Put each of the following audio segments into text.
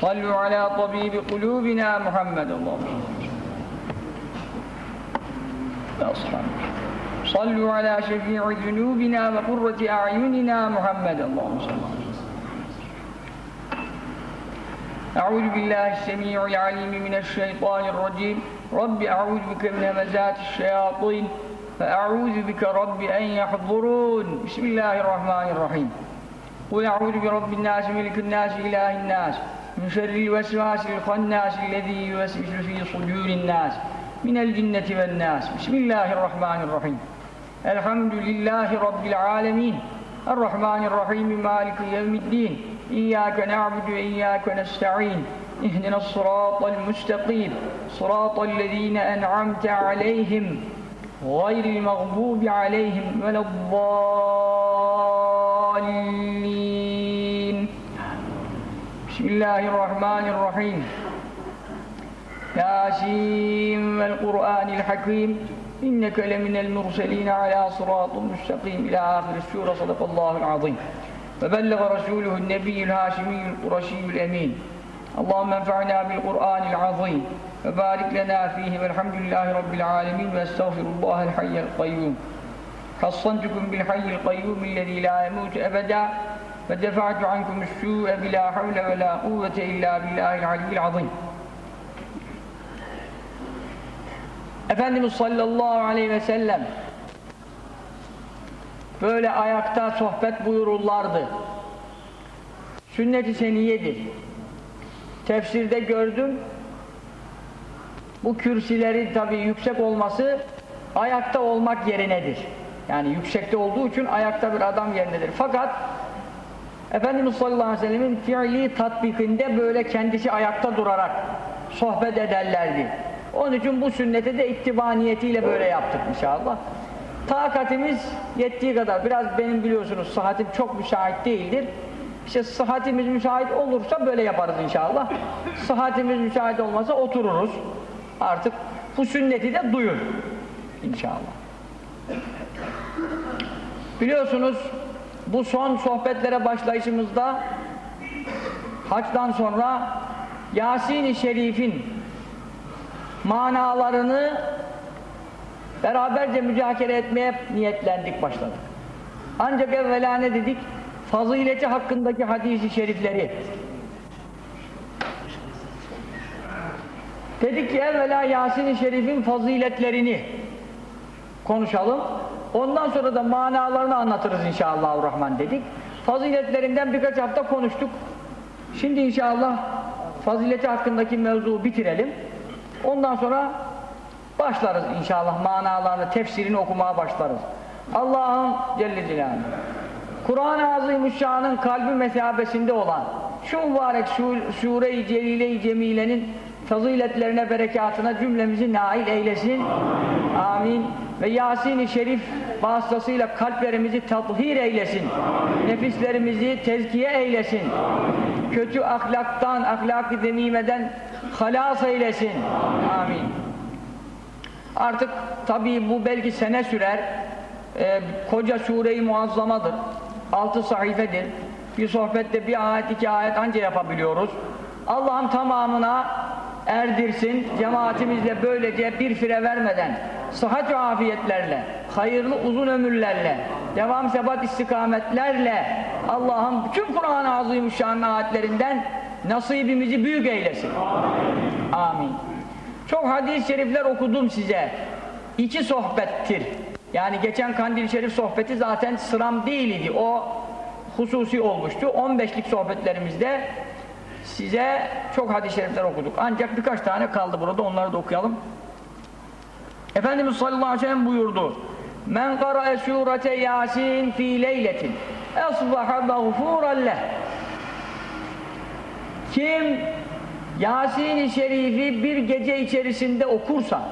صلوا على طبيب قلوبنا محمد اللهم يا أصحاب صلوا على شفيع ذنوبنا وقرة أعيننا محمد اللهم صل أعوذ بالله السميع العليم من الشيطان الرجيم. رب أعوذ بك من همزات الشياطين فأعوذ بك رب أن يحضرون. بسم الله الرحمن الرحيم. قل أعوذ برب الناس ملك الناس إله الناس. من شر الوسواس الخناس الذي يوسوس في صدور الناس من الجنة والناس. بسم الله الرحمن الرحيم. الحمد لله رب العالمين. الرحمن الرحيم مالك يوم الدين. إياك نعبد وإياك نستعين. اهدنا الصراط المستقيم. صراط الذين أنعمت عليهم غير المغضوب عليهم ولا الضالين. بسم الله الرحمن الرحيم. ياسين والقرآن الحكيم. إنك لمن المرسلين على صراط مستقيم. إلى آخر السورة. صدق الله العظيم. وبلغ رسوله النبي الهاشمي القرشي الأمين. اللهم انفعنا بالقرآن العظيم. وبارك لنا فيه. والحمد لله رب العالمين. واستغفر الله الحي القيوم. حصنتكم بالحي القيوم الذي لا يموت أبدا. ve defa'tu ankum es-su'e havle ve la kuvvete illa billahil aliyyil azim. Efendimiz sallallahu aleyhi ve sellem böyle ayakta sohbet buyururlardı. Sünnet-i seniyedir. Tefsirde gördüm. Bu kürsilerin tabi yüksek olması ayakta olmak yerinedir. Yani yüksekte olduğu için ayakta bir adam yerindedir. Fakat Efendimiz sallallahu aleyhi ve sellemin fiili tatbikinde böyle kendisi ayakta durarak sohbet ederlerdi. Onun için bu sünnete de ittiba niyetiyle böyle yaptık inşallah. Takatimiz yettiği kadar, biraz benim biliyorsunuz sıhhatim çok müsait değildir. İşte sıhhatimiz müsait olursa böyle yaparız inşallah. Sıhhatimiz müsait olmasa otururuz. Artık bu sünneti de duyun inşallah. Biliyorsunuz bu son sohbetlere başlayışımızda haçtan sonra Yasin-i Şerif'in manalarını beraberce müzakere etmeye niyetlendik başladık. Ancak evvela ne dedik? Fazileti hakkındaki hadisi şerifleri dedik ki evvela Yasin-i Şerif'in faziletlerini konuşalım. Ondan sonra da manalarını anlatırız inşallah Rahman dedik. Faziletlerinden birkaç hafta konuştuk. Şimdi inşallah fazileti hakkındaki mevzuu bitirelim. Ondan sonra başlarız inşallah manalarını, tefsirini okumaya başlarız. Allah'ın Celle Celaluhu Kur'an-ı Azimüşşan'ın kalbi mesabesinde olan şu mübarek Sure-i Celile-i Cemile'nin faziletlerine, berekatına cümlemizi nail eylesin. Amin. Ve Yasin-i Şerif vasıtasıyla kalplerimizi tathir eylesin. Nefislerimizi tezkiye eylesin. Kötü ahlaktan, ahlak-ı demimeden halas eylesin. Amin. Artık tabii bu belki sene sürer. Ee, koca sure-i muazzamadır. Altı sayfedir. Bir sohbette bir ayet, iki ayet anca yapabiliyoruz. Allah'ım tamamına erdirsin. Cemaatimizle böylece bir fire vermeden sıhhat ve afiyetlerle, hayırlı uzun ömürlerle, devam sebat istikametlerle Allah'ım bütün Kur'an-ı Azimüşşan'ın ayetlerinden nasibimizi büyük eylesin. Amin. Amin. Çok hadis-i şerifler okudum size. İki sohbettir. Yani geçen Kandil-i Şerif sohbeti zaten sıram değildi. O hususi olmuştu. 15'lik sohbetlerimizde size çok hadis-i şerifler okuduk. Ancak birkaç tane kaldı burada. Onları da okuyalım. Efendimiz sallallahu aleyhi ve sellem buyurdu. Men qara'e surete Yasin fi leyletin esbaha mağfuran leh. Kim Yasin-i Şerif'i bir gece içerisinde okursa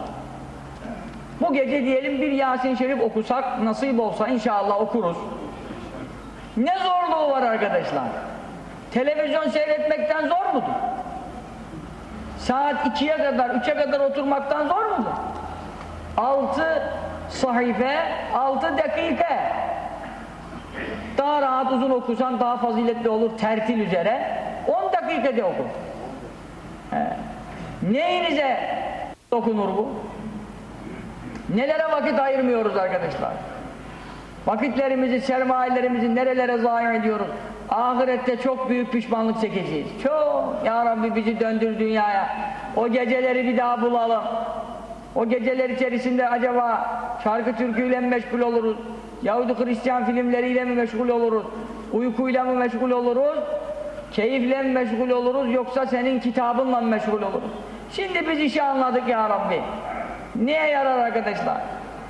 bu gece diyelim bir Yasin-i Şerif okusak nasip olsa inşallah okuruz. Ne zorluğu var arkadaşlar? Televizyon seyretmekten zor mudur? Saat 2'ye kadar, 3'e kadar oturmaktan zor mudur? 6 sahife, 6 dakika. Daha rahat uzun okursan daha faziletli olur tertil üzere. 10 dakikada oku. He. Neyinize dokunur bu? Nelere vakit ayırmıyoruz arkadaşlar? Vakitlerimizi, sermayelerimizi nerelere zayi ediyoruz? Ahirette çok büyük pişmanlık çekeceğiz. Çok. Ya Rabbi bizi döndür dünyaya. O geceleri bir daha bulalım. O geceler içerisinde acaba şarkı türküyle mi meşgul oluruz? Yahudi Hristiyan filmleriyle mi meşgul oluruz? Uykuyla mı meşgul oluruz? Keyifle mi meşgul oluruz? Yoksa senin kitabınla mı meşgul oluruz? Şimdi biz işi anladık ya Rabbi. Niye yarar arkadaşlar?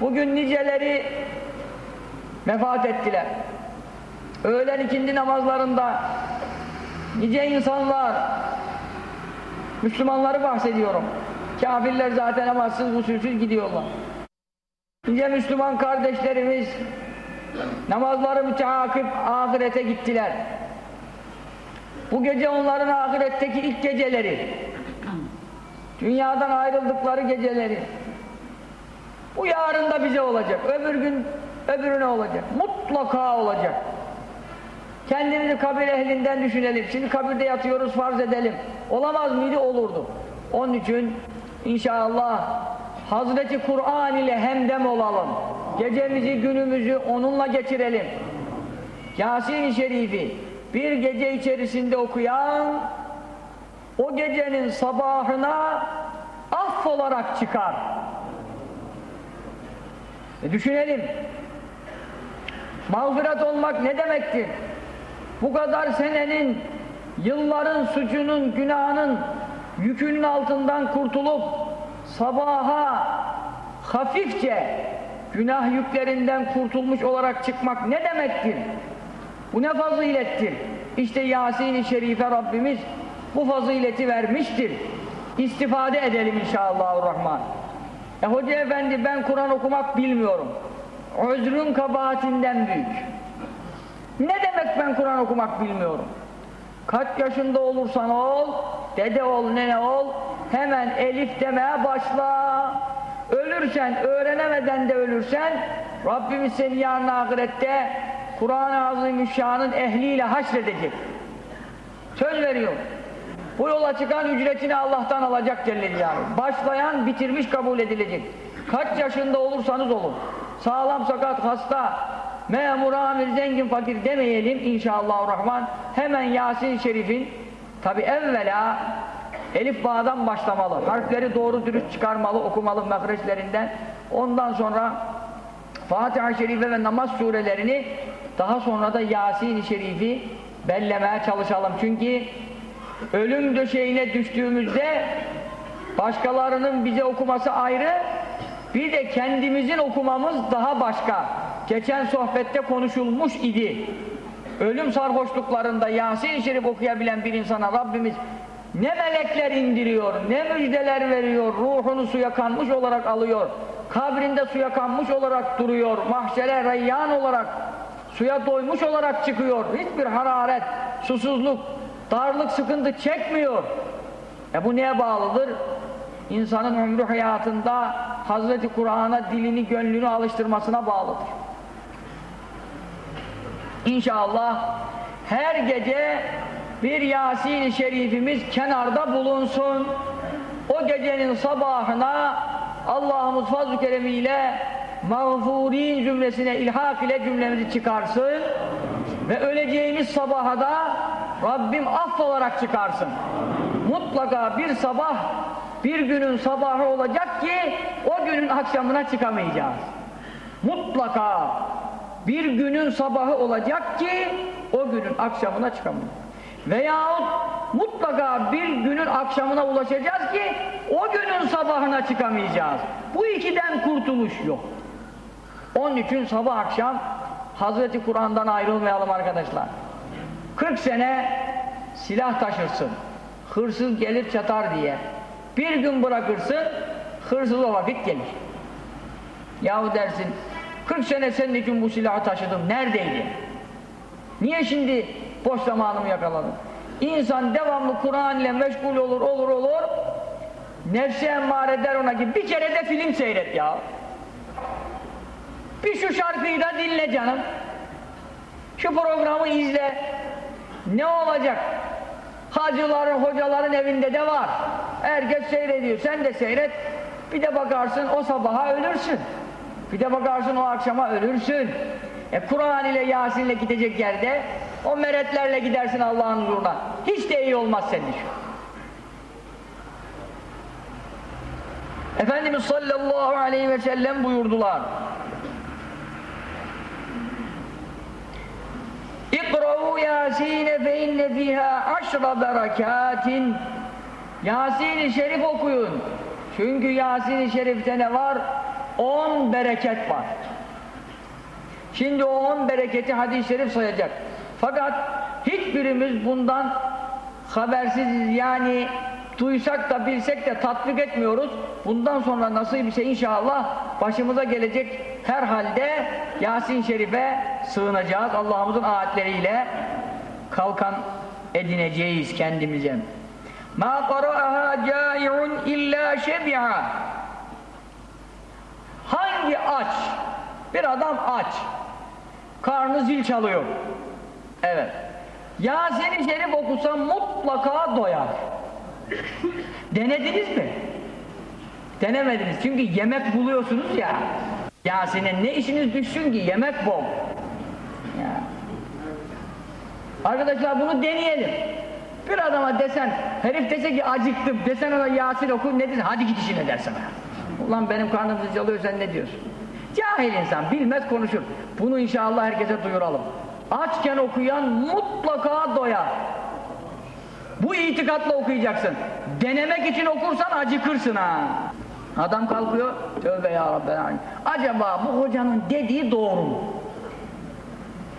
Bugün niceleri vefat ettiler. Öğlen ikindi namazlarında nice insanlar Müslümanları bahsediyorum. Kafirler zaten namazsız usulsüz gidiyorlar. Nice Müslüman kardeşlerimiz namazları müteakip ahirete gittiler. Bu gece onların ahiretteki ilk geceleri. Dünyadan ayrıldıkları geceleri. Bu yarın da bize olacak. Öbür gün öbürüne olacak. Mutlaka olacak. Kendimizi kabir ehlinden düşünelim. Şimdi kabirde yatıyoruz farz edelim. Olamaz mıydı? Olurdu. Onun için inşallah Hazreti Kur'an ile hemdem olalım. Gecemizi günümüzü onunla geçirelim. Yasin-i Şerif'i bir gece içerisinde okuyan o gecenin sabahına aff olarak çıkar. E düşünelim. Mağfiret olmak ne demektir? Bu kadar senenin, yılların suçunun, günahının yükünün altından kurtulup sabaha hafifçe günah yüklerinden kurtulmuş olarak çıkmak ne demektir? Bu ne fazilettir? İşte Yasin-i Şerife Rabbimiz bu fazileti vermiştir. İstifade edelim inşallahurrahman. E hoca efendi ben Kur'an okumak bilmiyorum. Özrün kabahatinden büyük. Ne demek ben Kur'an okumak bilmiyorum? Kaç yaşında olursan ol, dede ol, nene ol, hemen elif demeye başla. Ölürsen, öğrenemeden de ölürsen, Rabbimiz seni yarın ahirette Kur'an-ı Azimüşşan'ın ehliyle haşredecek. Söz veriyorum. Bu yola çıkan ücretini Allah'tan alacak Celle Celaluhu. Başlayan bitirmiş kabul edilecek. Kaç yaşında olursanız olun. Sağlam, sakat, hasta, memur, amir, zengin, fakir demeyelim inşallahurrahman. Hemen Yasin-i Şerif'in tabi evvela Elif bağdan başlamalı. Harfleri doğru dürüst çıkarmalı, okumalı mehreçlerinden. Ondan sonra Fatiha-i Şerife ve namaz surelerini daha sonra da Yasin-i Şerif'i bellemeye çalışalım. Çünkü ölüm döşeğine düştüğümüzde başkalarının bize okuması ayrı bir de kendimizin okumamız daha başka. Geçen sohbette konuşulmuş idi. Ölüm sarhoşluklarında Yasin-i Şerif okuyabilen bir insana Rabbimiz ne melekler indiriyor, ne müjdeler veriyor, ruhunu suya kanmış olarak alıyor, kabrinde suya kanmış olarak duruyor, mahşere reyyan olarak, suya doymuş olarak çıkıyor, hiçbir hararet, susuzluk, darlık, sıkıntı çekmiyor. E bu neye bağlıdır? İnsanın ömrü hayatında Hazreti Kur'an'a dilini, gönlünü alıştırmasına bağlıdır. İnşallah her gece bir Yasin-i Şerifimiz kenarda bulunsun. O gecenin sabahına Allah'ımız fazl-ı keremiyle mağfurin cümlesine ilhak ile cümlemizi çıkarsın ve öleceğimiz sabaha da Rabbim aff olarak çıkarsın. Mutlaka bir sabah bir günün sabahı olacak ki o günün akşamına çıkamayacağız. Mutlaka bir günün sabahı olacak ki o günün akşamına çıkamayacağız. Veyahut mutlaka bir günün akşamına ulaşacağız ki o günün sabahına çıkamayacağız. Bu ikiden kurtuluş yok. Onun için sabah akşam Hazreti Kur'an'dan ayrılmayalım arkadaşlar. 40 sene silah taşırsın. Hırsız gelir çatar diye. Bir gün bırakırsın, hırsız o vakit gelir. Yahu dersin, 40 sene senin için bu silahı taşıdım, neredeydi? Niye şimdi boş zamanımı yakaladım? İnsan devamlı Kur'an ile meşgul olur, olur, olur. Nefsi emmare eder ona ki bir kere de film seyret ya. Bir şu şarkıyı da dinle canım. Şu programı izle. Ne olacak? Hacıların, hocaların evinde de var. Herkes seyrediyor. Sen de seyret. Bir de bakarsın o sabaha ölürsün. Bir de bakarsın o akşama ölürsün. E Kur'an ile Yasin ile gidecek yerde o meretlerle gidersin Allah'ın huzuruna. Hiç de iyi olmaz senin için. Efendimiz sallallahu aleyhi ve sellem buyurdular. İkra'u Yasin'e fe inne fiha aşra berekatin Yasin-i Şerif okuyun. Çünkü Yasin-i Şerif'te ne var? On bereket var. Şimdi o on bereketi hadis-i şerif sayacak. Fakat hiçbirimiz bundan habersiziz. Yani duysak da bilsek de tatbik etmiyoruz. Bundan sonra nasıl bir şey inşallah başımıza gelecek herhalde Yasin Şerif'e sığınacağız. Allah'ımızın ayetleriyle kalkan edineceğiz kendimize. Ma qara'aha cai'un illa şebi'a Hangi aç? Bir adam aç. Karnı zil çalıyor. Evet. Yasin-i Şerif okusa mutlaka doyar. Denediniz mi? Denemediniz. Çünkü yemek buluyorsunuz ya. Yasin'e ne işiniz düşsün ki? Yemek bol. Ya. Arkadaşlar bunu deneyelim. Bir adama desen, herif dese ki acıktım, desen ona Yasin oku, ne desin? Hadi git işine dersen. Ulan benim karnım çalıyor, sen ne diyorsun? Cahil insan, bilmez konuşur. Bunu inşallah herkese duyuralım. Açken okuyan mutlaka doyar. Bu itikatla okuyacaksın. Denemek için okursan acıkırsın ha. Adam kalkıyor, tövbe ya Rabbi. Acaba bu hocanın dediği doğru mu?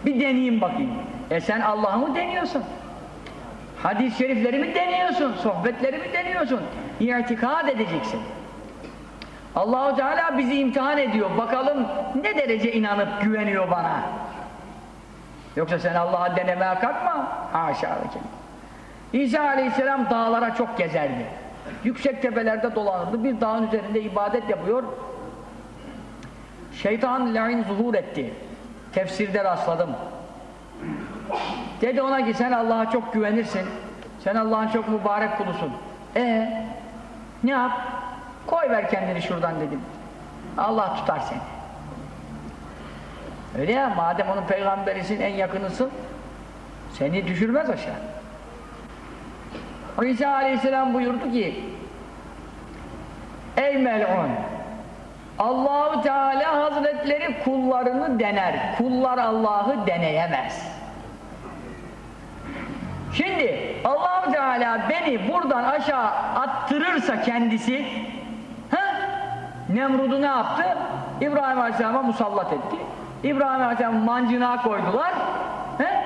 Bir deneyeyim bakayım. E sen Allah'ı mı deniyorsun? Hadis-i şerifleri mi deniyorsun? Sohbetleri mi deniyorsun? İtikad edeceksin. Allahu Teala bizi imtihan ediyor. Bakalım ne derece inanıp güveniyor bana. Yoksa sen Allah'a denemeye kalkma. Haşa ve İsa Aleyhisselam dağlara çok gezerdi. Yüksek tepelerde dolanırdı. Bir dağın üzerinde ibadet yapıyor. Şeytan lain zuhur etti. Tefsirde rastladım. Dedi ona ki sen Allah'a çok güvenirsin. Sen Allah'ın çok mübarek kulusun. E ne yap? Koy ver kendini şuradan dedim. Allah tutar seni. Öyle ya madem onun peygamberisin en yakınısın seni düşürmez aşağı. İsa aleyhisselam buyurdu ki Ey mel'un Allahu Teala Hazretleri kullarını dener. Kullar Allah'ı deneyemez. Şimdi Allahu Teala beni buradan aşağı attırırsa kendisi? Nemrud'u ne yaptı? İbrahim Aleyhisselam'a musallat etti. İbrahim Aleyhisselam'ı mancına koydular. He?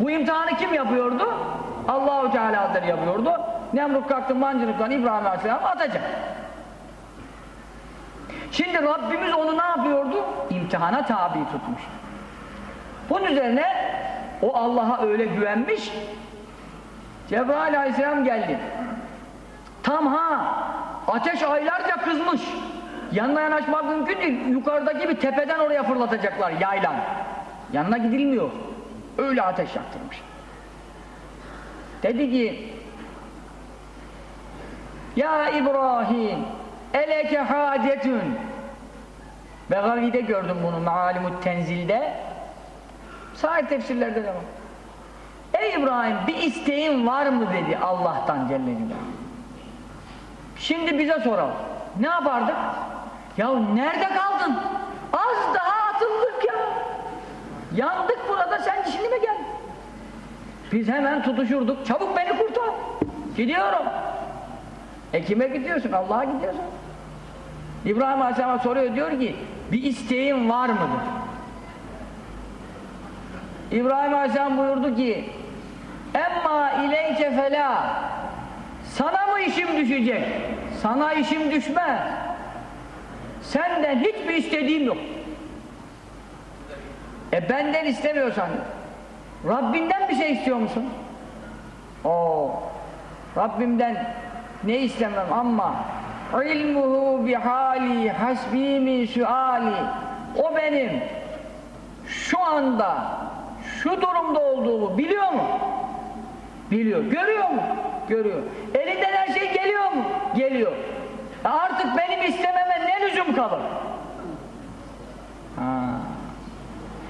Bu imtihanı kim yapıyordu? Allahu Teala Hazretleri yapıyordu. Nemrut kalktı mancınıktan İbrahim Aleyhisselam'ı atacak. Şimdi Rabbimiz onu ne yapıyordu? İmtihana tabi tutmuş. Bunun üzerine o Allah'a öyle güvenmiş Cebrail aleyhisselam geldi. Tam ha ateş aylarca kızmış. Yanına yanaşmak mümkün değil. Yukarıdaki bir tepeden oraya fırlatacaklar yaylan. Yanına gidilmiyor. Öyle ateş yaktırmış. Dedi ki Ya İbrahim eleke hacetün Begavi'de gördüm bunu Mealimut Tenzil'de Sahih tefsirlerde de var. Ey İbrahim bir isteğin var mı dedi Allah'tan Celle Celaluhu. Şimdi bize soralım. Ne yapardık? Ya nerede kaldın? Az daha atıldık ya. Yandık burada sen şimdi mi geldin? Biz hemen tutuşurduk. Çabuk beni kurtar. Gidiyorum. E kime gidiyorsun? Allah'a gidiyorsun. İbrahim Aleyhisselam'a soruyor diyor ki bir isteğin var mıdır? İbrahim Aleyhisselam buyurdu ki emma ileyke fela sana mı işim düşecek? Sana işim düşmez. Senden hiçbir istediğim yok. E benden istemiyorsan Rabbinden bir şey istiyor musun? O Rabbimden ne istemem ama ilmuhu bihali hasbi min suali o benim şu anda şu durumda olduğumu biliyor mu? Biliyor. Görüyor mu? Görüyor. Elinden her şey geliyor mu? Geliyor. E artık benim istememe ne lüzum kalır? Ha.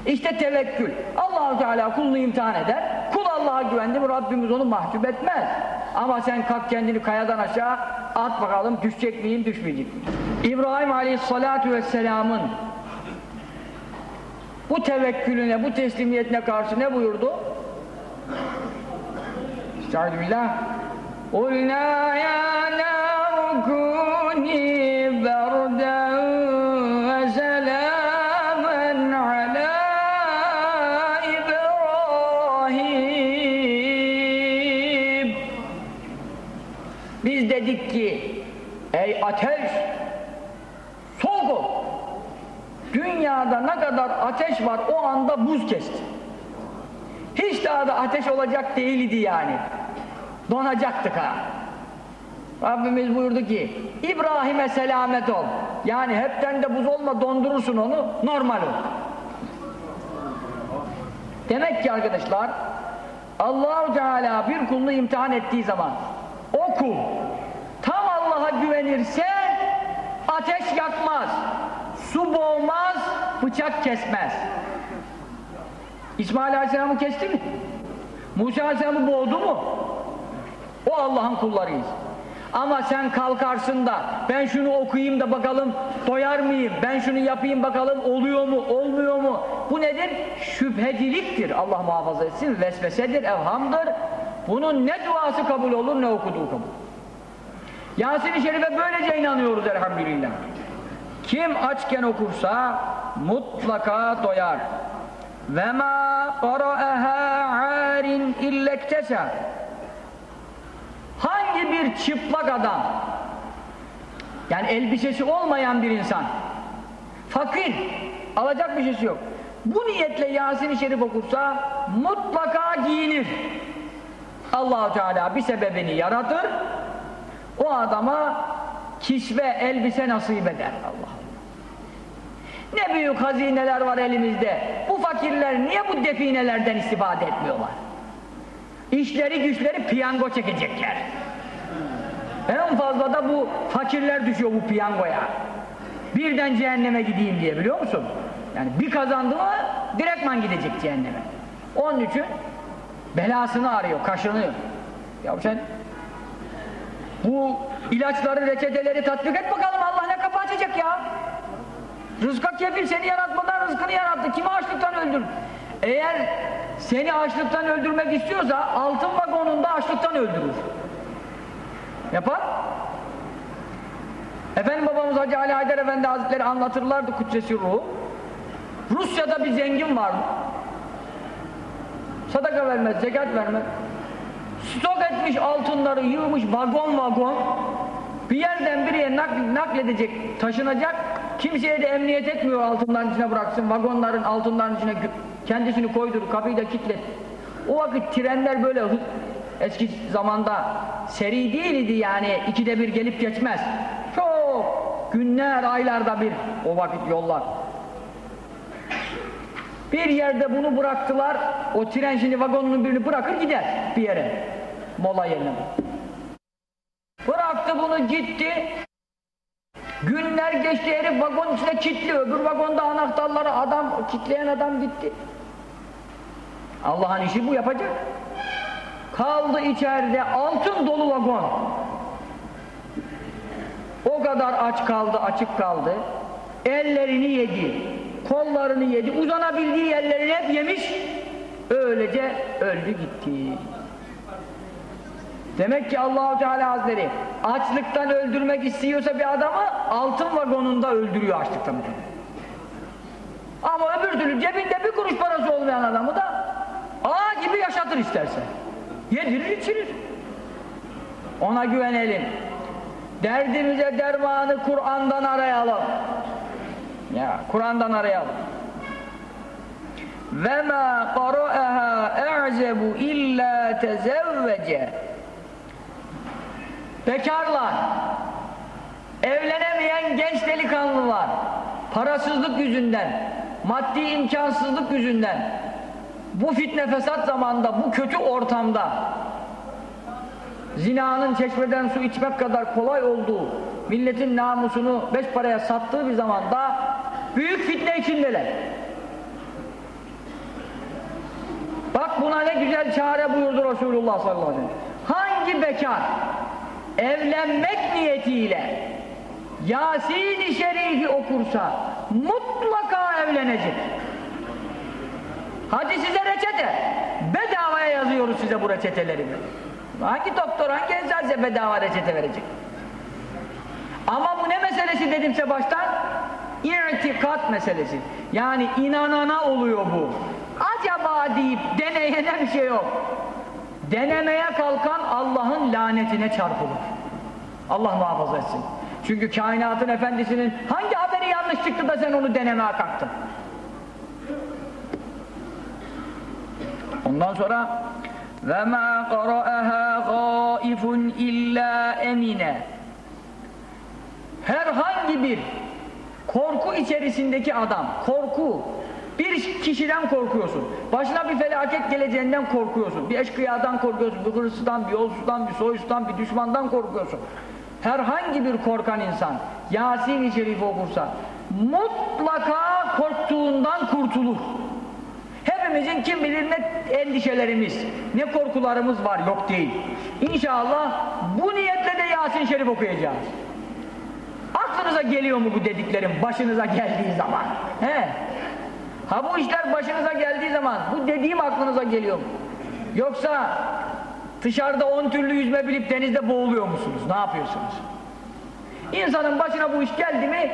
İşte tevekkül. Allahu Teala kulunu imtihan eder. Kul Allah'a güvendi mi Rabbimiz onu mahcup etmez. Ama sen kalk kendini kayadan aşağı at bakalım düşecek miyim düşmeyecek miyim? İbrahim Aleyhisselatü Vesselam'ın bu tevekkülüne, bu teslimiyetine karşı ne buyurdu? Estaizu billah. قُلْنَا يَا نَارُ كُونِي بَرْدًا وَسَلَامًا عَلَى إِبْرَاهِيمَ Biz dedik ki ey ateş soğuk ol. Dünyada ne kadar ateş var o anda buz kesti. Hiç daha da ateş olacak değildi yani. Donacaktık ha. Rabbimiz buyurdu ki İbrahim'e selamet ol. Yani hepten de buz olma dondurursun onu normal ol. Demek ki arkadaşlar Allahu Teala bir kulunu imtihan ettiği zaman o kul tam Allah'a güvenirse ateş yakmaz, su boğmaz, bıçak kesmez. İsmail Aleyhisselam'ı kesti mi? Musa Aleyhisselam'ı boğdu mu? O Allah'ın kullarıyız. Ama sen kalkarsın da ben şunu okuyayım da bakalım doyar mıyım? Ben şunu yapayım bakalım oluyor mu? Olmuyor mu? Bu nedir? Şüpheciliktir. Allah muhafaza etsin. Vesvesedir, evhamdır. Bunun ne duası kabul olur ne okuduğu kabul. Yasin-i Şerif'e böylece inanıyoruz elhamdülillah. Kim açken okursa mutlaka doyar. Ve ma qara'aha arin illektesa Hangi bir çıplak adam yani elbisesi olmayan bir insan fakir alacak bir şeysi yok. Bu niyetle Yasin-i Şerif okursa mutlaka giyinir. Allah Teala bir sebebini yaratır. O adama kisve elbise nasip eder Allah. Ne büyük hazineler var elimizde. Bu fakirler niye bu definelerden istifade etmiyorlar İşleri güçleri piyango çekecekler. En fazla da bu fakirler düşüyor bu piyangoya. Birden cehenneme gideyim diye biliyor musun? Yani bir kazandı mı direktman gidecek cehenneme. Onun için belasını arıyor, kaşınıyor. Ya sen bu ilaçları, reçeteleri tatbik et bakalım Allah ne kapı açacak ya? Rızka kefil seni yaratmadan rızkını yarattı. Kimi açlıktan öldür? Eğer seni açlıktan öldürmek istiyorsa altın vagonunda açlıktan öldürür. Yapar. Efendim babamız Hacı Ali Haydar Efendi Hazretleri anlatırlardı Kudsesi Ruhu. Rusya'da bir zengin vardı. Sadaka vermez, zekat vermez. Stok etmiş altınları yığmış vagon vagon. Bir yerden bir yere nakl nakledecek, taşınacak. Kimseye de emniyet etmiyor altınların içine bıraksın. Vagonların altınların içine kendisini koydur, kapıyı da kilitlet. O vakit trenler böyle eski zamanda seri değildi yani ikide bir gelip geçmez. Çok günler, aylarda bir o vakit yollar. Bir yerde bunu bıraktılar. O tren şimdi vagonunun birini bırakır gider bir yere. Mola yerine. Bıraktı bunu gitti. Günler geçti herif vagon içine kilitli. Öbür vagonda anahtarları adam, kitleyen adam gitti. Allah'ın işi bu yapacak. Kaldı içeride altın dolu vagon. O kadar aç kaldı, açık kaldı. Ellerini yedi, kollarını yedi, uzanabildiği yerlerini hep yemiş. Öylece öldü gitti. Demek ki Allahu Teala Hazretleri açlıktan öldürmek istiyorsa bir adamı altın vagonunda öldürüyor açlıktan. Ama öbür türlü cebinde bir kuruş parası olmayan adamı da ağa gibi yaşatır isterse. Yedirir içirir. Ona güvenelim. Derdimize dermanı Kur'an'dan arayalım. Ya Kur'an'dan arayalım. Ve ma qara'aha a'zebu illa tezevvece Bekarlar, evlenemeyen genç delikanlılar, parasızlık yüzünden, maddi imkansızlık yüzünden, bu fitne fesat zamanda, bu kötü ortamda zinanın çeşmeden su içmek kadar kolay olduğu, milletin namusunu beş paraya sattığı bir zamanda büyük fitne içindeler. Bak buna ne güzel çare buyurdu Resulullah sallallahu aleyhi ve sellem. Hangi bekar evlenmek niyetiyle Yasin-i Şerif'i okursa mutlaka evlenecek. Hadi size reçete. Bedavaya yazıyoruz size bu reçeteleri. Hangi doktor, hangi eczacı bedava reçete verecek? Ama bu ne meselesi dedimse baştan? İtikat meselesi. Yani inanana oluyor bu. Acaba deyip deneyene bir şey yok. Denemeye kalkan Allah'ın lanetine çarpılır. Allah muhafaza etsin. Çünkü kainatın efendisinin hangi haberi yanlış çıktı da sen onu denemeye kalktın? Ondan sonra ve ma qara'aha ghaifun illa emine. Herhangi bir korku içerisindeki adam korku bir kişiden korkuyorsun. Başına bir felaket geleceğinden korkuyorsun. Bir eşkıyadan korkuyorsun bir hırsızdan, bir yolsuzdan, bir soysuzdan, bir düşmandan korkuyorsun. Herhangi bir korkan insan Yasin-i Şerif okursa mutlaka korktuğundan kurtulur Hepimizin kim bilir ne endişelerimiz, ne korkularımız var, yok değil. İnşallah bu niyetle de Yasin Şerif okuyacağız. Aklınıza geliyor mu bu dediklerim başınıza geldiği zaman? He? Ha bu işler başınıza geldiği zaman bu dediğim aklınıza geliyor mu? Yoksa dışarıda on türlü yüzme bilip denizde boğuluyor musunuz? Ne yapıyorsunuz? İnsanın başına bu iş geldi mi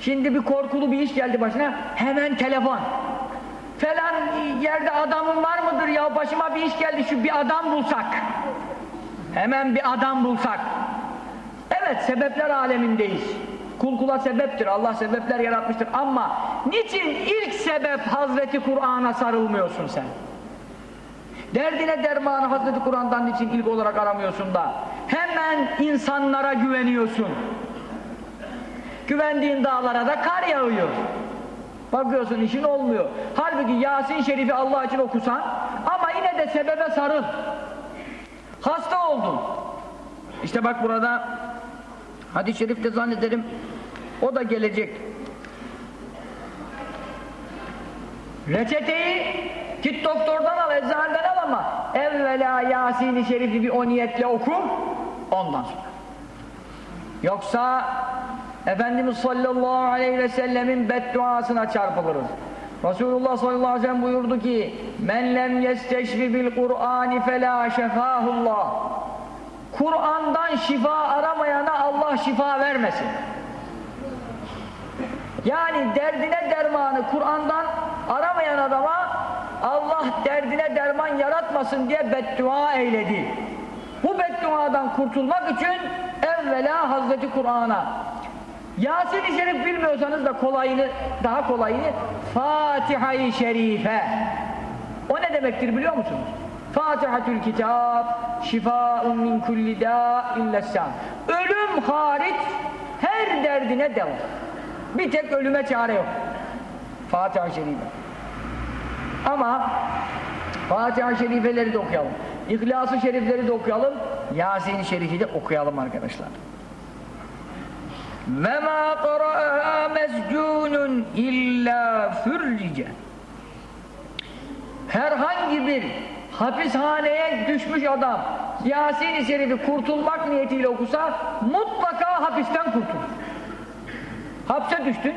şimdi bir korkulu bir iş geldi başına hemen telefon falan yerde adamın var mıdır ya? Başıma bir iş geldi. Şu bir adam bulsak. Hemen bir adam bulsak. Evet sebepler alemindeyiz. Kul kula sebeptir Allah sebepler yaratmıştır. Ama niçin ilk sebep Hazreti Kur'an'a sarılmıyorsun sen? Derdine dermanı Hazreti Kur'an'dan niçin ilk olarak aramıyorsun da hemen insanlara güveniyorsun? Güvendiğin dağlara da kar yağıyor Bakıyorsun işin olmuyor. Halbuki Yasin Şerif'i Allah için okusan ama yine de sebebe sarıl. Hasta oldun. İşte bak burada hadis-i şerifte zannederim o da gelecek. Reçeteyi git doktordan al, eczaneden al ama evvela Yasin-i Şerif'i bir o niyetle oku ondan sonra. Yoksa Efendimiz sallallahu aleyhi ve sellemin bedduasına çarpılırız. Resulullah sallallahu aleyhi ve sellem buyurdu ki men lem yesteşfi bil Kur'ani felâ şefâhullah Kur'an'dan şifa aramayana Allah şifa vermesin. Yani derdine dermanı Kur'an'dan aramayan adama Allah derdine derman yaratmasın diye beddua eyledi. Bu bedduadan kurtulmak için evvela Hazreti Kur'an'a Yasin-i Şerif bilmiyorsanız da kolayını, daha kolayını Fatiha-i Şerife o ne demektir biliyor musunuz? Fatihatül Kitap şifaun min kulli dâ'illessâm Ölüm hariç her derdine devam. Bir tek ölüme çare yok. Fatiha-i Şerife. Ama Fatiha-i Şerifeleri de okuyalım. İhlas-ı Şerifleri de okuyalım. Yasin-i Şerif'i de okuyalım arkadaşlar. Ve ma qara'aha mescunun illa fürrice Herhangi bir hapishaneye düşmüş adam Yasin-i Şerif'i kurtulmak niyetiyle okusa mutlaka hapisten kurtulur. Hapse düştün,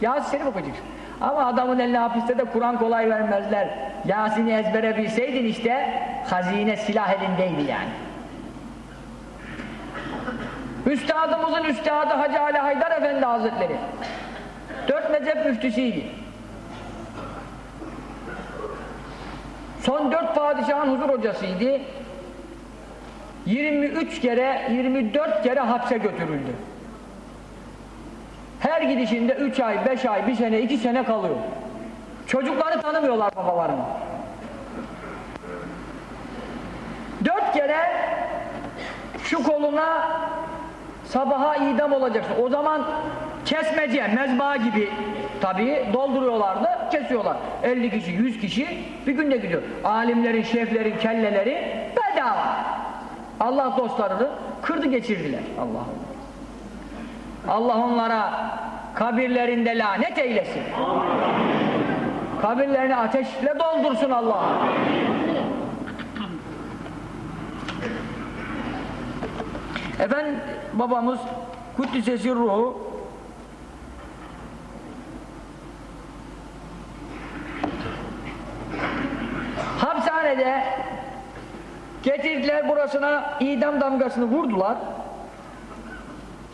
Yasin-i Şerif okuyacaksın. Ama adamın eline hapiste de Kur'an kolay vermezler. Yasin'i ezbere bilseydin işte hazine silah elindeydi yani. Üstadımızın üstadı Hacı Ali Haydar Efendi Hazretleri dört mezhep müftüsüydü. Son dört padişahın huzur hocasıydı. 23 kere, 24 kere hapse götürüldü. Her gidişinde 3 ay, 5 ay, 1 sene, 2 sene kalıyor. Çocukları tanımıyorlar babalarını. Dört kere şu koluna sabaha idam olacaksın. O zaman kesmece, mezba gibi tabii dolduruyorlardı, kesiyorlar. 50 kişi, 100 kişi bir günde gidiyor. Alimlerin, şeflerin, kelleleri bedava. Allah dostlarını kırdı geçirdiler. Allah Allah onlara kabirlerinde lanet eylesin. Kabirlerini ateşle doldursun Allah. Efendim babamız Kuddisesi ruhu. Hapishanede getirdiler burasına idam damgasını vurdular.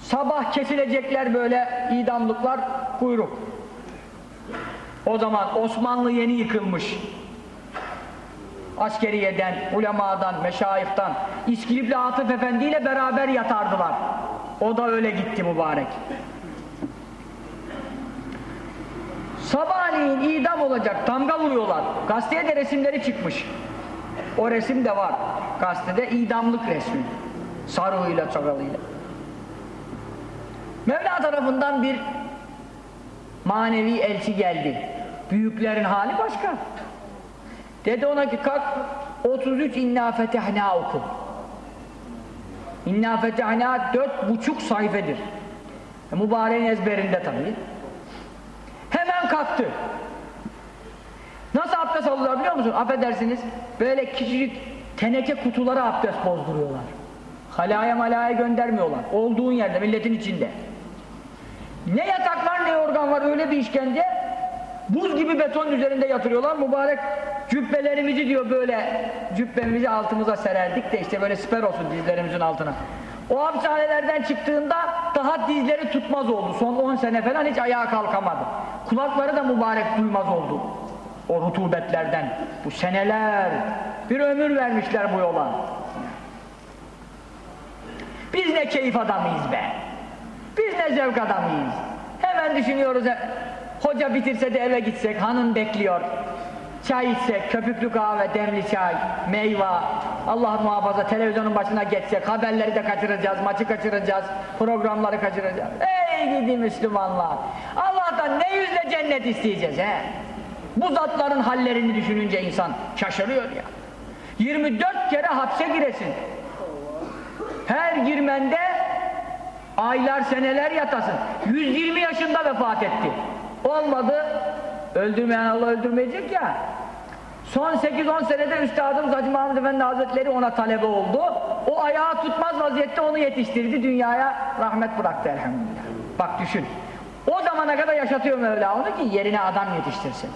Sabah kesilecekler böyle idamlıklar kuyruk. O zaman Osmanlı yeni yıkılmış askeriyeden, ulemadan, meşayihtan İskilipli Atıf Efendi ile beraber yatardılar. O da öyle gitti mübarek. Sabahleyin idam olacak damga vuruyorlar. Gazeteye de resimleri çıkmış. O resim de var. Gazetede idamlık resmi. Sarığıyla çakalıyla. Mevla tarafından bir manevi elçi geldi. Büyüklerin hali başka dedi ona ki kalk 33 inna fetehna oku inna fetehna dört buçuk sayfedir. E, mübareğin ezberinde tabii. Hemen kalktı. Nasıl abdest alıyorlar biliyor musun? Affedersiniz böyle küçücük teneke kutulara abdest bozduruyorlar. Halaya malaya göndermiyorlar olduğun yerde milletin içinde. Ne yatak var ne organ var öyle bir işkence buz gibi beton üzerinde yatırıyorlar. Mübarek cübbelerimizi diyor böyle cübbemizi altımıza sererdik de işte böyle siper olsun dizlerimizin altına. O hapishanelerden çıktığında daha dizleri tutmaz oldu. Son 10 sene falan hiç ayağa kalkamadı. Kulakları da mübarek duymaz oldu o rutubetlerden. Bu seneler bir ömür vermişler bu yola. Biz ne keyif adamıyız be. Biz ne zevk adamıyız. Hemen düşünüyoruz hoca bitirse de eve gitsek hanım bekliyor. Çay içsek, köpüklü kahve, demli çay, meyve. Allah muhafaza televizyonun başına geçsek haberleri de kaçıracağız, maçı kaçıracağız programları kaçıracağız. Ey gidi Müslümanlar! Allah'tan ne yüzle cennet isteyeceğiz he? Bu zatların hallerini düşününce insan şaşırıyor ya. 24 kere hapse giresin. Her girmende aylar seneler yatasın. 120 yaşında vefat etti olmadı öldürmeyen Allah öldürmeyecek ya son 8-10 senede Üstadımız Hacı Mahmud Efendi Hazretleri ona talebe oldu o ayağı tutmaz vaziyette onu yetiştirdi dünyaya rahmet bıraktı elhamdülillah bak düşün o zamana kadar yaşatıyor Mevla onu ki yerine adam yetiştirsin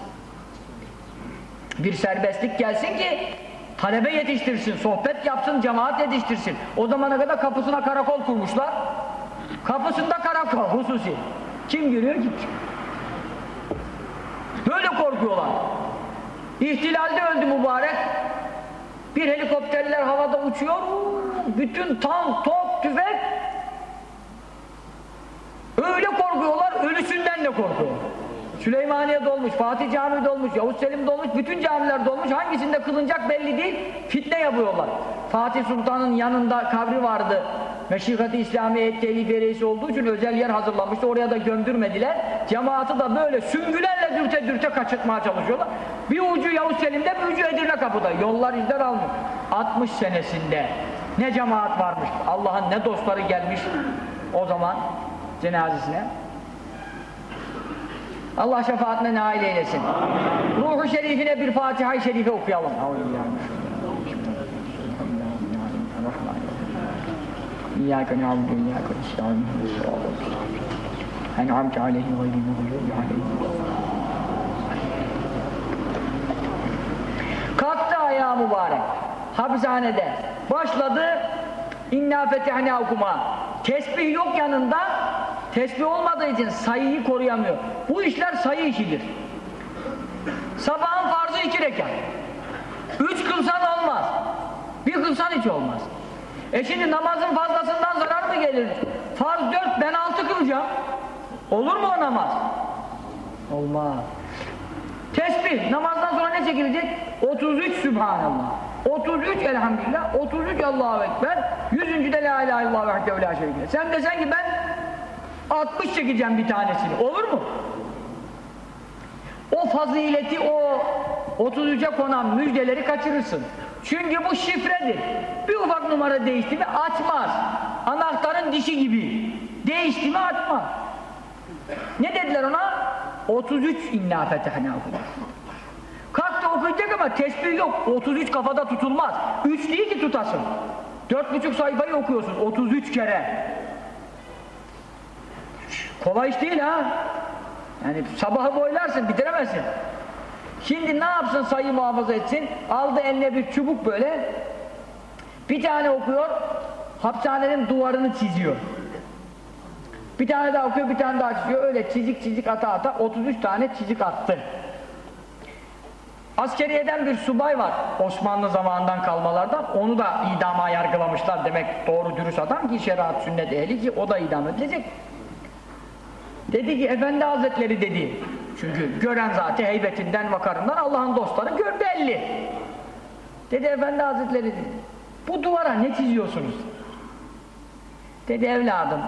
bir serbestlik gelsin ki talebe yetiştirsin, sohbet yapsın, cemaat yetiştirsin. O zamana kadar kapısına karakol kurmuşlar. Kapısında karakol hususi. Kim giriyor ki? Böyle korkuyorlar. İhtilalde öldü mübarek. Bir helikopterler havada uçuyor. Bütün tank, top, tüfek öyle korkuyorlar, ölüsünden de korkuyor. Süleymaniye dolmuş, Fatih Camii dolmuş, Yavuz Selim dolmuş, bütün camiler dolmuş. Hangisinde kılınacak belli değil. Fitne yapıyorlar. Fatih Sultan'ın yanında kabri vardı. Meşikat-ı İslamiye Telifi Reisi olduğu için özel yer hazırlamıştı. Oraya da gömdürmediler. Cemaati da böyle süngülerle dürte dürte kaçırtmaya çalışıyorlar. Bir ucu Yavuz Selim'de, bir ucu Edirne kapıda. Yollar izler almıyor. 60 senesinde ne cemaat varmış. Allah'ın ne dostları gelmiş o zaman cenazesine. Allah şefaatine nail eylesin. Ruhu şerifine bir Fatiha-i Şerife okuyalım. İyyâke na'budu ve iyyâke nestaîn. En'amte aleyhim gayril mağdûbi aleyhim. Kalktı ayağı mübarek. Hapishanede. Başladı İnna fetihna okuma. Tesbih yok yanında. Tesbih olmadığı için sayıyı koruyamıyor. Bu işler sayı işidir. Sabahın farzı iki rekat. Üç kılsan olmaz. Bir kılsan hiç olmaz. E şimdi namazın fazlasından zarar mı gelir? Farz dört, ben altı kılacağım. Olur mu o namaz? Olmaz. Tesbih, namazdan sonra ne çekilecek? 33 Sübhanallah. 33 elhamdülillah, 33 Allahu Ekber, 100. de La ilahe illallah vahdehu la. Sen desen ki ben 60 çekeceğim bir tanesini. Olur mu? O fazileti, o 33'e konan müjdeleri kaçırırsın. Çünkü bu şifredir. Bir ufak numara değişti mi açmaz. Anahtarın dişi gibi. Değişti mi açmaz. Ne dediler ona? 33 inna fetehne okudu. Kalktı okuyacak ama tesbih yok. 33 kafada tutulmaz. 3 değil ki tutasın. 4,5 sayfayı okuyorsun 33 kere. Kolay iş değil ha. Yani sabahı boylarsın bitiremezsin. Şimdi ne yapsın sayı muhafaza etsin? Aldı eline bir çubuk böyle. Bir tane okuyor. Hapishanenin duvarını çiziyor. Bir tane daha okuyor, bir tane daha çiziyor. Öyle çizik çizik ata ata 33 tane çizik attı. Askeriyeden bir subay var Osmanlı zamanından kalmalardan. Onu da idama yargılamışlar demek doğru dürüst adam ki şeriat sünnet ehli ki o da idam edilecek. Dedi ki Efendi Hazretleri dedi. Çünkü gören zaten heybetinden vakarından Allah'ın dostları gör belli. Dedi Efendi Hazretleri dedi. Bu duvara ne çiziyorsunuz? Dedi evladım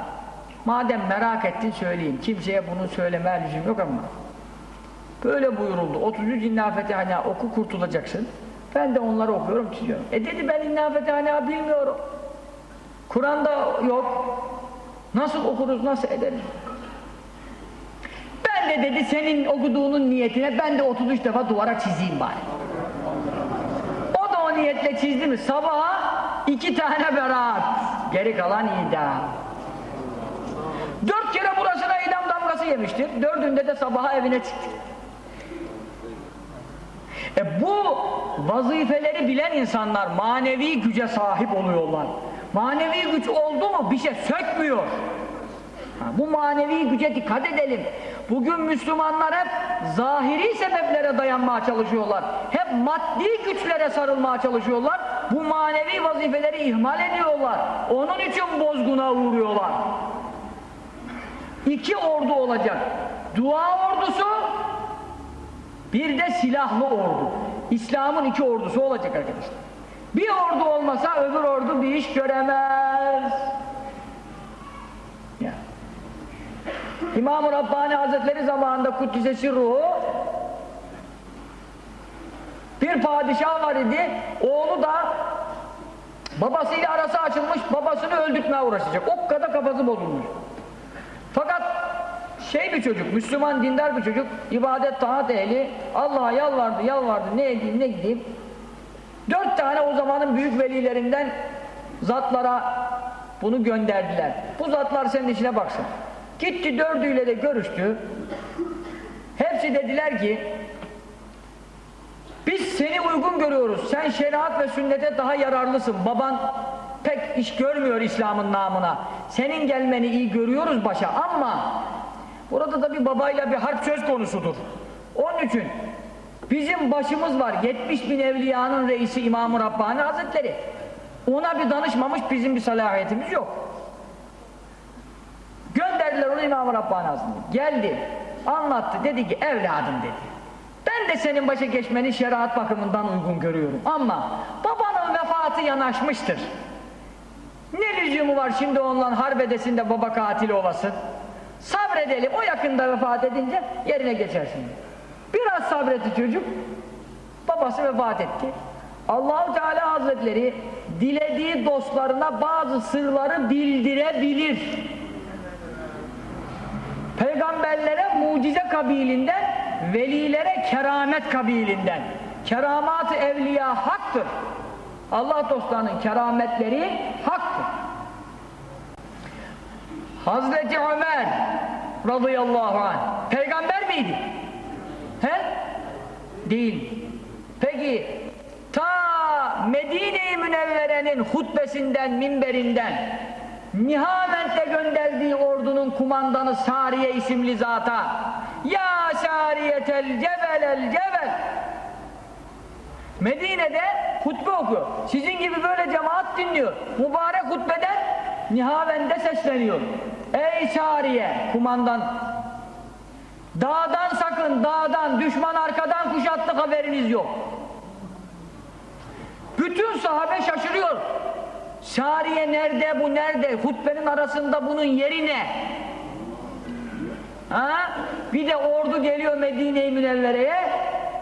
madem merak ettin söyleyeyim. Kimseye bunu söyleme lüzum yok ama. Böyle buyuruldu. 33 İnna Fetihana oku kurtulacaksın. Ben de onları okuyorum çiziyorum. E dedi ben İnna Fetihana bilmiyorum. Kur'an'da yok. Nasıl okuruz nasıl ederiz? Ben de dedi senin okuduğunun niyetine ben de 33 defa duvara çizeyim bari. O da o niyetle çizdi mi sabaha iki tane beraat. Geri kalan idam. Dört kere burasına idam damgası yemiştir. Dördünde de sabaha evine çıktı. E bu vazifeleri bilen insanlar manevi güce sahip oluyorlar. Manevi güç oldu mu bir şey sökmüyor. Bu manevi güce dikkat edelim. Bugün Müslümanlar hep zahiri sebeplere dayanmaya çalışıyorlar. Hep maddi güçlere sarılmaya çalışıyorlar. Bu manevi vazifeleri ihmal ediyorlar. Onun için bozguna uğruyorlar. İki ordu olacak. Dua ordusu bir de silahlı ordu. İslam'ın iki ordusu olacak arkadaşlar. Bir ordu olmasa öbür ordu bir iş göremez. İmam-ı Rabbani Hazretleri zamanında Kuddisesi ruhu bir padişah var idi. Oğlu da babasıyla arası açılmış babasını öldürtmeye uğraşacak. O kadar kafası bozulmuş. Fakat şey bir çocuk, Müslüman dindar bir çocuk, ibadet taat ehli, Allah'a yalvardı, yalvardı, ne edeyim, ne gideyim. Dört tane o zamanın büyük velilerinden zatlara bunu gönderdiler. Bu zatlar senin işine baksın. Gitti dördüyle de görüştü. Hepsi dediler ki, biz seni uygun görüyoruz, sen şeriat ve sünnete daha yararlısın, baban pek iş görmüyor İslam'ın namına. Senin gelmeni iyi görüyoruz başa ama burada da bir babayla bir harp söz konusudur. Onun için bizim başımız var 70 bin evliyanın reisi İmam-ı Rabbani Hazretleri. Ona bir danışmamış bizim bir salahiyetimiz yok. Gönderdiler onu İmam-ı Rabbani. Geldi, anlattı, dedi ki evladım dedi. Ben de senin başa geçmeni şeriat bakımından uygun görüyorum ama babanın vefatı yanaşmıştır. Ne lüzumu var şimdi onunla harbedesinde baba katili olasın? Sabredelim, o yakında vefat edince yerine geçersin. Biraz sabretti çocuk, babası vefat etti. Allahu Teala Hazretleri dilediği dostlarına bazı sırları bildirebilir. Peygamberlere mucize kabilinden, velilere keramet kabilinden. Keramat-ı evliya haktır. Allah dostlarının kerametleri haktır. Hazreti Ömer radıyallahu anh peygamber miydi? He? Değil. Peki ta Medine-i Münevvere'nin hutbesinden, minberinden Nihavent'e gönderdiği ordunun kumandanı Sariye isimli zata Ya Sariyetel Cebelel Cebel Medine'de hutbe okuyor. Sizin gibi böyle cemaat dinliyor. Mübarek hutbeden Nihavend'e sesleniyor. Ey Sariye kumandan dağdan sakın dağdan düşman arkadan kuşattı haberiniz yok. Bütün sahabe şaşırıyor. Sariye nerede bu nerede? Hutbenin arasında bunun yeri ne? Ha? Bir de ordu geliyor Medine-i Münevvere'ye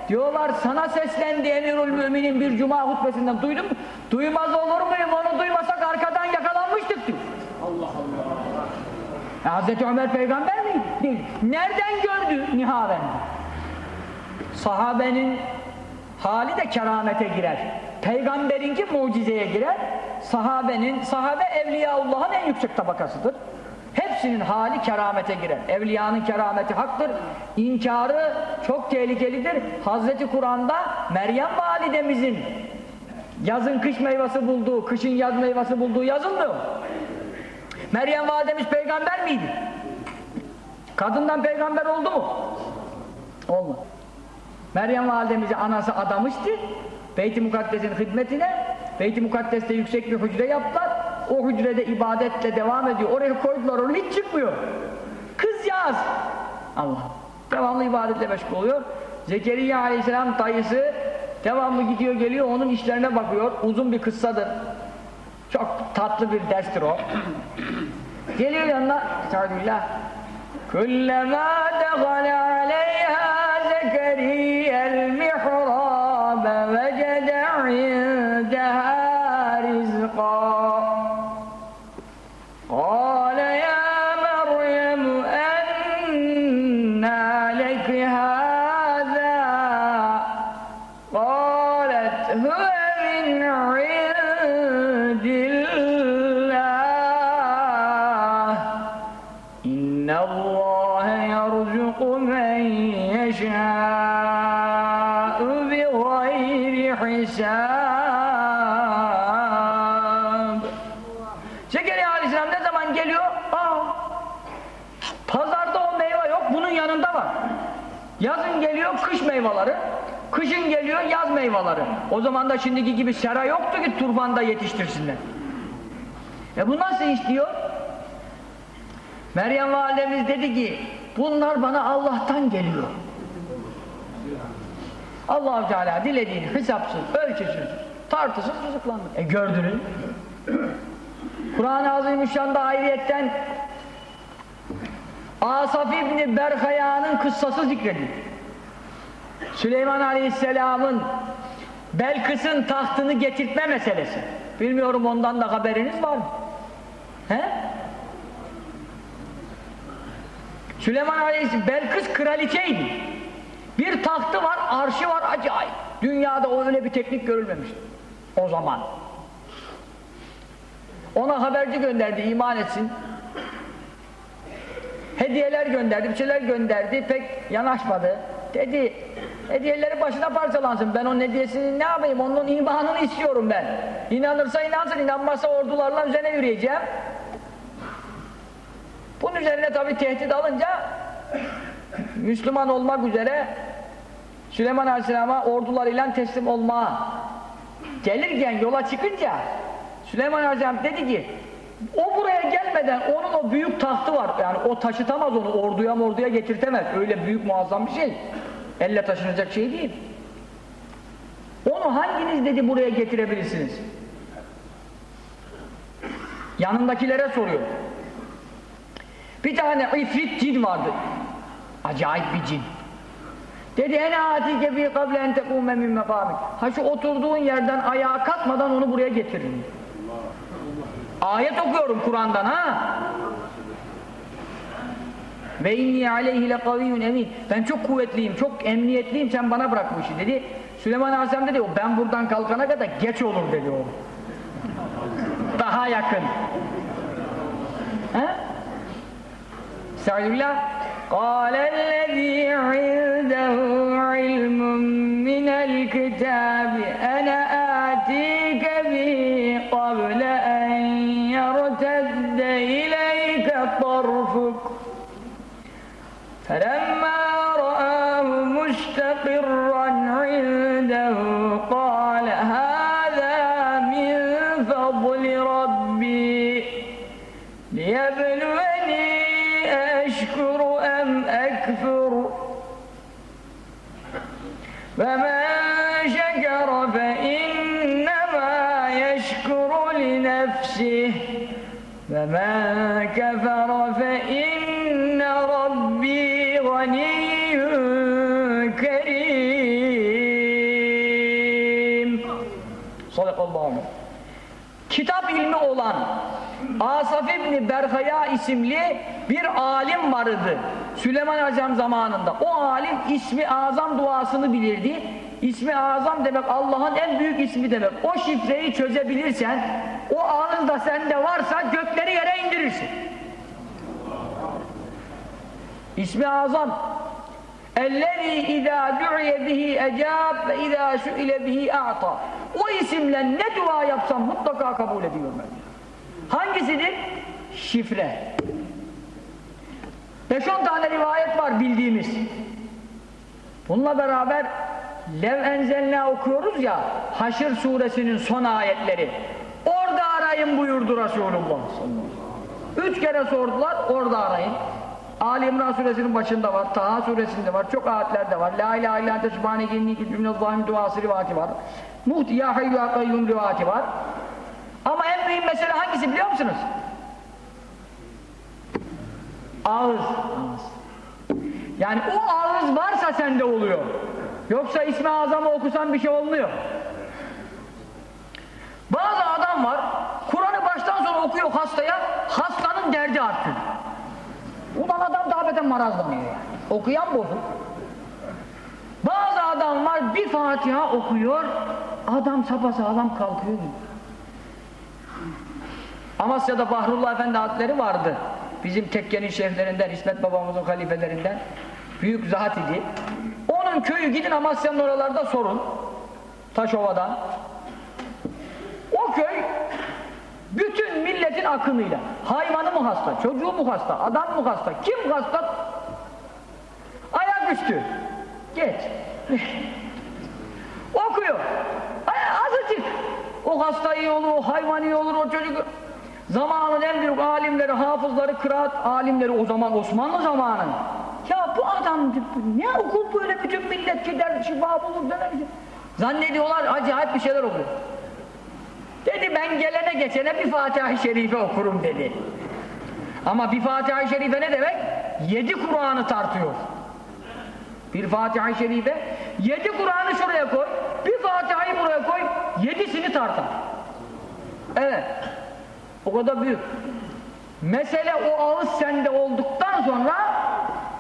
Diyorlar sana seslendi Emirül Müminin bir cuma hutbesinden duydun mu? Duymaz olur muyum onu duymasak arkadan yakalanmıştık diyor. Allah Allah. Ya Hz. Ömer peygamber miydi? Değil. Nereden gördü Nihaven? Sahabenin hali de keramete girer. Peygamberinki mucizeye girer. Sahabenin, sahabe Evliyaullah'ın en yüksek tabakasıdır. Hepsinin hali keramete girer. Evliyanın kerameti haktır. İnkarı çok tehlikelidir. Hazreti Kur'an'da Meryem validemizin yazın kış meyvesi bulduğu, kışın yaz meyvesi bulduğu yazılmıyor. Meryem validemiz peygamber miydi? Kadından peygamber oldu mu? Olmadı. Meryem validemizi anası adamıştı. Beyt-i Mukaddes'in hizmetine Beyt-i Mukaddes'te yüksek bir hücre yaptılar. O hücrede ibadetle devam ediyor. Oraya koydular onu hiç çıkmıyor. Kız yaz. Allah. Devamlı ibadetle meşgul oluyor. Zekeriya aleyhisselam dayısı devamlı gidiyor geliyor onun işlerine bakıyor. Uzun bir kıssadır. Çok tatlı bir derstir o. geliyor yanına. Estağfirullah. Kullama degale aleyha Zekeriya عندها رزقا. Geliyor yaz meyveleri. O zaman da şimdiki gibi sera yoktu ki turbanda yetiştirsinler. E bu nasıl iş diyor? Meryem validemiz dedi ki, bunlar bana Allah'tan geliyor. Allah-u Teala dilediğini hesapsız, ölçüsüz, tartısız rızıklandır. E gördünüz. Kur'an-ı Azimüşşan'da ayrıyetten Asaf İbni Berkaya'nın kıssası zikredilir. Süleyman Aleyhisselam'ın Belkıs'ın tahtını getirtme meselesi. Bilmiyorum ondan da haberiniz var mı? He? Süleyman Aleyhisselam Belkıs kraliçeydi. Bir tahtı var, arşı var acayip. Dünyada o öyle bir teknik görülmemiş. O zaman. Ona haberci gönderdi iman etsin. Hediyeler gönderdi, bir şeyler gönderdi, pek yanaşmadı. Dedi, hediyeleri başına parçalansın, ben onun hediyesini ne yapayım, onun imanını istiyorum ben. İnanırsa inansın, inanmazsa ordularla üzerine yürüyeceğim. Bunun üzerine tabi tehdit alınca Müslüman olmak üzere Süleyman Aleyhisselam'a ordularıyla teslim olma gelirken yola çıkınca Süleyman Aleyhisselam dedi ki o buraya gelmeden onun o büyük tahtı var. Yani o taşıtamaz onu orduya orduya getirtemez. Öyle büyük muazzam bir şey. Elle taşınacak şey değil. Onu hanginiz dedi buraya getirebilirsiniz? Yanındakilere soruyor. Bir tane ifrit cin vardı. Acayip bir cin. Dedi ene atike bi kable en tekume min mekamik ha şu oturduğun yerden ayağa kalkmadan onu buraya getirin Ayet okuyorum Kur'an'dan ha. Ve inni aleyhi lekaviyyun emin. Ben çok kuvvetliyim, çok emniyetliyim sen bana bırak bu işi dedi. Süleyman Aleyhisselam dedi ben buradan kalkana kadar geç olur dedi o. Daha yakın. He? Estağfirullah. قال الذي عنده علم من الكتاب أنا آتيك به قبل أن يرتد إليك طرفك. فلما رآه مستقرا عنده قال هذا من فضل ربي. ليبلوني أشكر أم أكفر. فمن فَمَنْ كَفَرَ فَإِنَّ رَبِّي غَنِيٌّ كَرِيمٌ Sadakallahu Kitap ilmi olan Asaf İbni Berhaya isimli bir alim vardı. Süleyman Hocam zamanında. O alim ismi azam duasını bilirdi. İsmi azam demek Allah'ın en büyük ismi demek. O şifreyi çözebilirsen, o anında sende varsa gökleri yere indirirsin. İsmi azam. اَلَّذ۪ي اِذَا دُعِيَ بِهِ اَجَابْ وَاِذَا سُئِلَ بِهِ اَعْطَى O isimle ne dua yapsam mutlaka kabul ediyor ben. Hangisidir? Şifre. 5-10 tane rivayet var bildiğimiz. Bununla beraber Lev enzelna okuyoruz ya Haşr suresinin son ayetleri. Orada arayın buyurdu Resulullah Üç kere sordular orada arayın. Ali İmran suresinin başında var, Taha suresinde var, çok ayetlerde var. La ilahe illa ente subhaneke inni duası rivayeti var. Muhti ya hayyu rivayeti var. Ama en mühim mesele hangisi biliyor musunuz? Ağız. ağız. Yani o ağız varsa sende oluyor. Yoksa ismi azamı okusan bir şey olmuyor. Bazı adam var, Kur'an'ı baştan sona okuyor hastaya, hastanın derdi artıyor. Ulan adam daha beter marazlanıyor yani. Okuyan bozuk. Bazı adam var bir Fatiha okuyor, adam sapasağlam kalkıyor. Amasya'da Bahrullah Efendi Hazretleri vardı. Bizim tekkenin şeflerinden, İsmet babamızın halifelerinden. Büyük zat idi. Onun köyü gidin Amasya'nın oralarda sorun. Taşova'dan. O köy bütün milletin akımıyla. Hayvanı mı hasta, çocuğu mu hasta, adam mı hasta, kim hasta? Ayaküstü. Geç. Okuyor. Azıcık. O hasta iyi olur, o hayvan iyi olur, o çocuk... Zamanın en büyük alimleri, hafızları, kıraat alimleri o zaman Osmanlı zamanı. Ya bu adam ne okul böyle bütün millet gider şifa bulur döner. Zannediyorlar acayip bir şeyler oluyor. Dedi ben gelene geçene bir Fatiha-i Şerife okurum dedi. Ama bir Fatiha-i Şerife ne demek? Yedi Kur'an'ı tartıyor. Bir Fatiha-i Şerife, yedi Kur'an'ı şuraya koy, bir Fatiha'yı buraya koy, yedisini tartar. Evet. O kadar büyük. Mesele o ağız sende olduktan sonra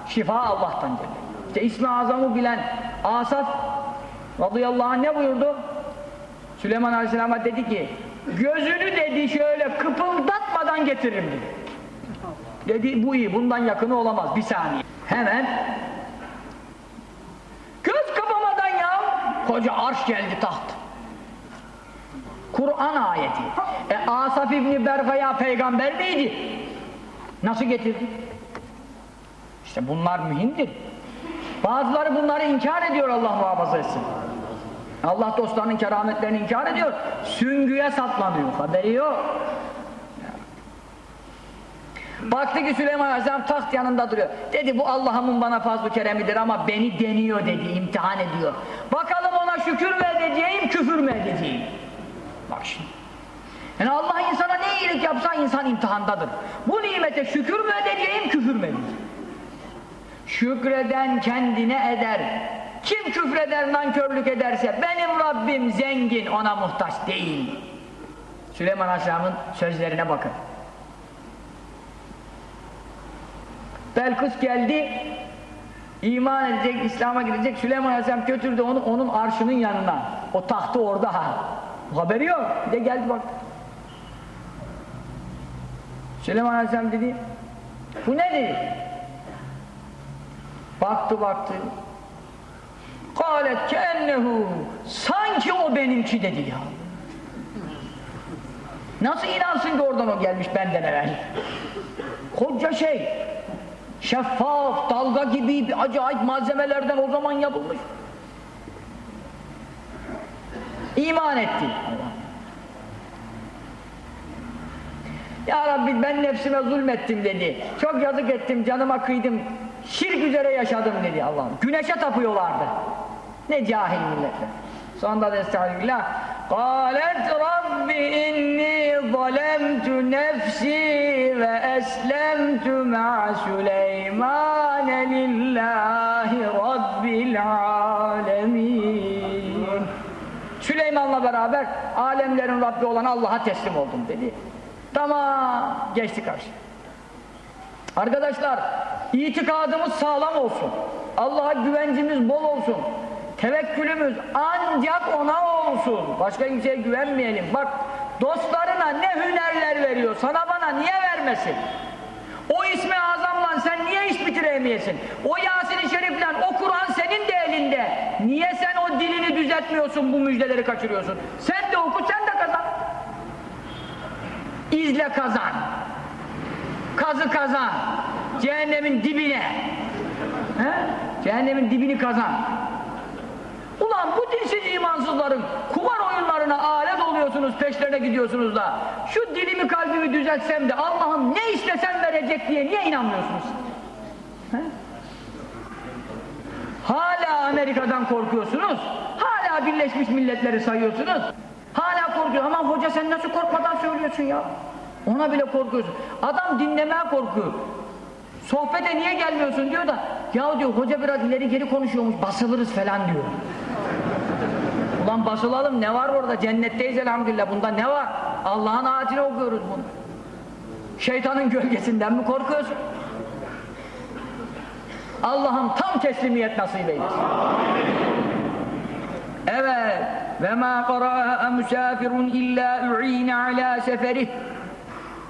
şifa Allah'tan gelir. İşte ismi azamı bilen Asaf radıyallahu anh ne buyurdu? Süleyman aleyhisselama dedi ki gözünü dedi şöyle kıpıldatmadan getiririm dedi. Dedi bu iyi bundan yakını olamaz bir saniye. Hemen göz kapamadan ya koca arş geldi taht. Kur'an ayeti. E Asaf İbni Berfaya peygamber miydi? Nasıl getirdi? İşte bunlar mühimdir. Bazıları bunları inkar ediyor Allah muhafaza etsin. Allah dostlarının kerametlerini inkar ediyor. Süngüye saplanıyor. Haberi yok. Baktı ki Süleyman Aleyhisselam taht yanında duruyor. Dedi bu Allah'ımın bana fazla keremidir ama beni deniyor dedi, imtihan ediyor. Bakalım ona şükür mü edeceğim, küfür mü edeceğim? Bak şimdi. Yani Allah insana ne iyilik yapsa insan imtihandadır. Bu nimete şükür mü edeceğim, küfür mü edeceğim? Şükreden kendine eder. Kim küfreder, nankörlük ederse benim Rabbim zengin, ona muhtaç değil. Süleyman Aleyhisselam'ın sözlerine bakın. Belkıs geldi, iman edecek, İslam'a girecek. Süleyman Aleyhisselam götürdü onu onun arşının yanına. O tahtı orada ha. Haberi yok. Bir de geldi bak. Süleyman Aleyhisselam dedi, bu ne dedi? Baktı baktı. Kâlet kennehu sanki o benimki dedi ya. Nasıl inansın ki oradan o gelmiş benden evvel? Koca şey şeffaf, dalga gibi acayip malzemelerden o zaman yapılmış. İman etti. Ya Rabbi ben nefsime zulmettim dedi. Çok yazık ettim, canıma kıydım. Şirk üzere yaşadım dedi Allah'ım. Güneşe tapıyorlardı. Ne cahil milletler. Sonra da estağfirullah. قالت رب إني ظلمت نفسي وأسلمت مع سليمان لله رب العالمين Süleyman'la beraber alemlerin Rabbi olan Allah'a teslim oldum dedi. Tamam, geçti karşı. Arkadaşlar, itikadımız sağlam olsun. Allah'a güvencimiz bol olsun. Tevekkülümüz ancak ona olsun. Başka kimseye güvenmeyelim. Bak, dostlarına ne hünerler veriyor, sana bana niye vermesin? O ismi azamla sen niye iş bitiremeyesin? O Yasin-i Şerif'le o Kur'an senin de elinde. Niye sen o dilini düzeltmiyorsun, bu müjdeleri kaçırıyorsun? Sen de oku, sen de kazan. İzle kazan. Kazı kazan. Cehennemin dibine. He? Cehennemin dibini kazan. Ulan bu dinsiz imansızların kumar oyunlarına alet oluyorsunuz, peşlerine gidiyorsunuz da şu dilimi kalbimi düzeltsem de Allah'ım ne istesem verecek diye niye inanmıyorsunuz? He? Hala Amerika'dan korkuyorsunuz, hala Birleşmiş Milletleri sayıyorsunuz, hala korkuyor. Aman hoca sen nasıl korkmadan söylüyorsun ya? Ona bile korkuyorsun. Adam dinlemeye korkuyor. Sohbete niye gelmiyorsun diyor da ya diyor hoca biraz ileri geri konuşuyormuş basılırız falan diyor. Ulan basılalım ne var orada cennetteyiz elhamdülillah bunda ne var? Allah'ın ayetini okuyoruz bunu. Şeytanın gölgesinden mi korkuyorsun? Allah'ım tam teslimiyet nasip eylesin. Evet. Ve ma qara'aha musafirun illa u'ine ala seferih.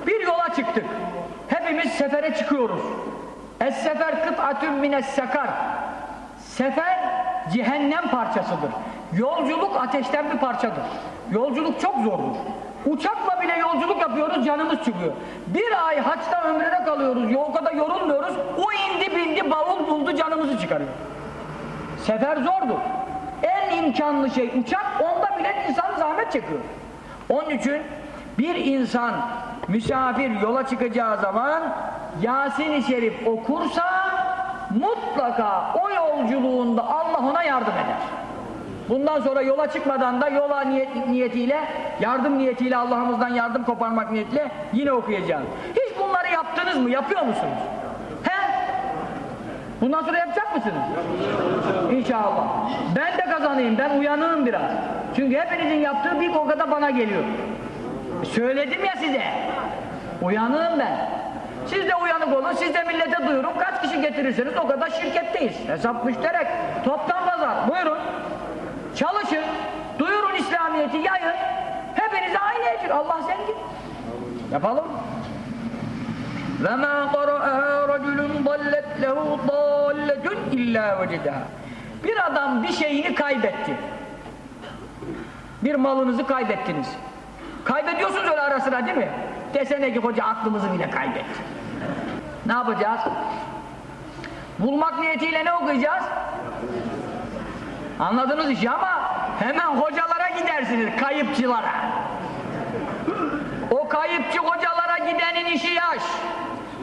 Bir yola çıktık. Hepimiz sefere çıkıyoruz. Es-sefer kıt'atun mines-sakar. Sefer cehennem parçasıdır. Yolculuk ateşten bir parçadır. Yolculuk çok zordur. Uçakla bile yolculuk yapıyoruz, canımız çıkıyor. Bir ay haçta ömrede kalıyoruz, yolda yorulmuyoruz. O indi bindi, bavul buldu, canımızı çıkarıyor. Sefer zordur. En imkanlı şey uçak, onda bile insan zahmet çekiyor. Onun için bir insan misafir yola çıkacağı zaman Yasin-i Şerif okursa mutlaka o yolculuğunda Allah ona yardım eder. Bundan sonra yola çıkmadan da yola niyet, niyetiyle, yardım niyetiyle Allah'ımızdan yardım koparmak niyetiyle yine okuyacağız. Hiç bunları yaptınız mı? Yapıyor musunuz? He? Bundan sonra yapacak mısınız? İnşallah. Ben de kazanayım, ben uyanığım biraz. Çünkü hepinizin yaptığı bir o bana geliyor. Söyledim ya size. Uyanığım ben. Siz de uyanık olun, siz de millete duyurun. Kaç kişi getirirseniz o kadar şirketteyiz. Hesap müşterek. Toptan pazar. Buyurun. Çalışın. Duyurun İslamiyet'i, yayın. Hepinize aynı ecir. Allah zengin. Yapalım. وَمَا قَرَأَهَا رَجُلٌ ضَلَّتْ لَهُ ضَالَّةٌ اِلَّا وَجَدَهَا Bir adam bir şeyini kaybetti. Bir malınızı kaybettiniz. Kaybediyorsunuz öyle ara sıra değil mi? Desene ki hoca aklımızı bile kaybetti. Ne yapacağız? Bulmak niyetiyle ne okuyacağız? Anladınız işi ama hemen hocalara gidersiniz, kayıpçılara. O kayıpçı hocalara gidenin işi yaş.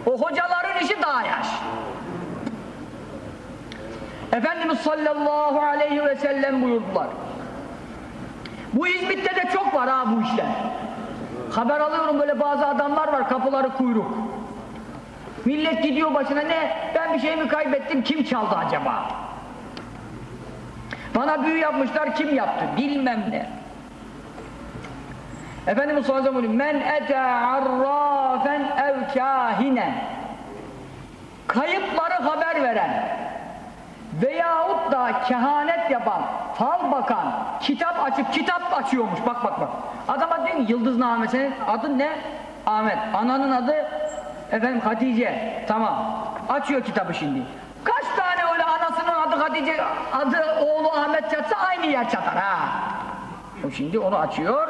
O hocaların işi daha yaş. Efendimiz sallallahu aleyhi ve sellem buyurdular. Bu İzmit'te de çok var ha bu işler. Haber alıyorum böyle bazı adamlar var kapıları kuyruk. Millet gidiyor başına ne? Ben bir şey mi kaybettim? Kim çaldı acaba? Bana büyü yapmışlar kim yaptı? Bilmem ne. Efendimiz sallallahu aleyhi ve sellem men ete arrafen ev kahinen kayıpları haber veren veyahut da kehanet yapan, fal bakan, kitap açıp kitap açıyormuş. Bak bak bak. Adama diyor ki Yıldızname senin adın ne? Ahmet. Ananın adı efendim Hatice. Tamam. Açıyor kitabı şimdi. Kaç tane öyle anasının adı Hatice, adı oğlu Ahmet çatsa aynı yer çatar ha. Şimdi onu açıyor.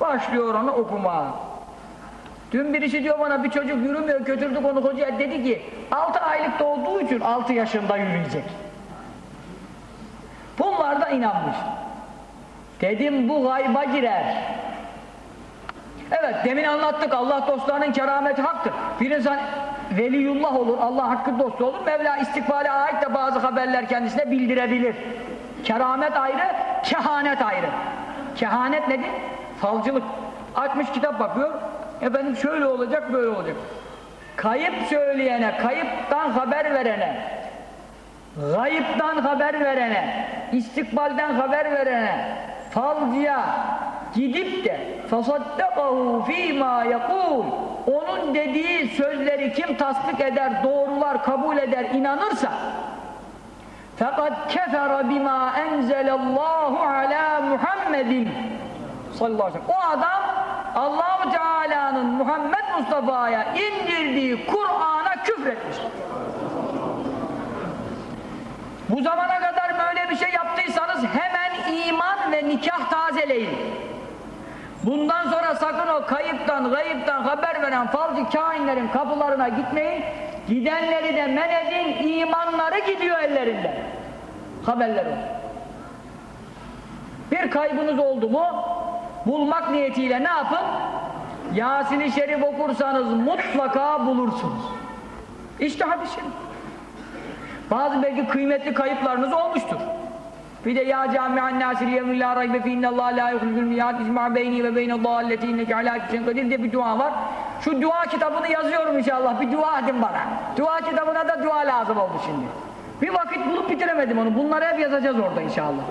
Başlıyor onu okuma. Dün birisi diyor bana bir çocuk yürümüyor götürdük onu hocaya dedi ki 6 aylık doğduğu için 6 yaşında yürüyecek. Bunlar da inanmış. Dedim bu gayba girer. Evet demin anlattık Allah dostlarının kerameti haktır. Bir insan veliyullah olur, Allah hakkı dostu olur. Mevla istikbale ait de bazı haberler kendisine bildirebilir. Keramet ayrı, kehanet ayrı. Kehanet nedir? Falcılık. Açmış kitap bakıyor, efendim şöyle olacak, böyle olacak. Kayıp söyleyene, kayıptan haber verene, gayiptan haber verene, istikbalden haber verene, falcıya gidip de فَصَدَّقَهُ ف۪ي مَا يَقُولُ onun dediği sözleri kim tasdik eder, doğrular, kabul eder, inanırsa فَقَدْ كَفَرَ بِمَا اَنْزَلَ اللّٰهُ عَلَى مُحَمَّدٍ sallallahu aleyhi ve sellem. O adam Allahu Teala'nın Muhammed Mustafa'ya indirdiği Kur'an'a küfretmiştir. Bu zamana kadar böyle bir şey yaptıysanız hemen iman ve nikah tazeleyin. Bundan sonra sakın o kayıptan, gayipten haber veren falcı kainlerin kapılarına gitmeyin. Gidenleri de men edin, imanları gidiyor ellerinden. Haberleri. Bir kaybınız oldu mu, bulmak niyetiyle ne yapın? Yasin-i Şerif okursanız mutlaka bulursunuz. İşte hadis şerif. Bazı belki kıymetli kayıplarınız olmuştur. Bir de ya cami'an nasiri yevmin la raybe fi innallâhe la yuhlicul miyad izma beyni ve beyne dâlleti inneke alâ kişen kadir diye bir dua var. Şu dua kitabını yazıyorum inşallah. Bir dua edin bana. Dua kitabına da dua lazım oldu şimdi. Bir vakit bulup bitiremedim onu. Bunları hep yazacağız orada inşallah.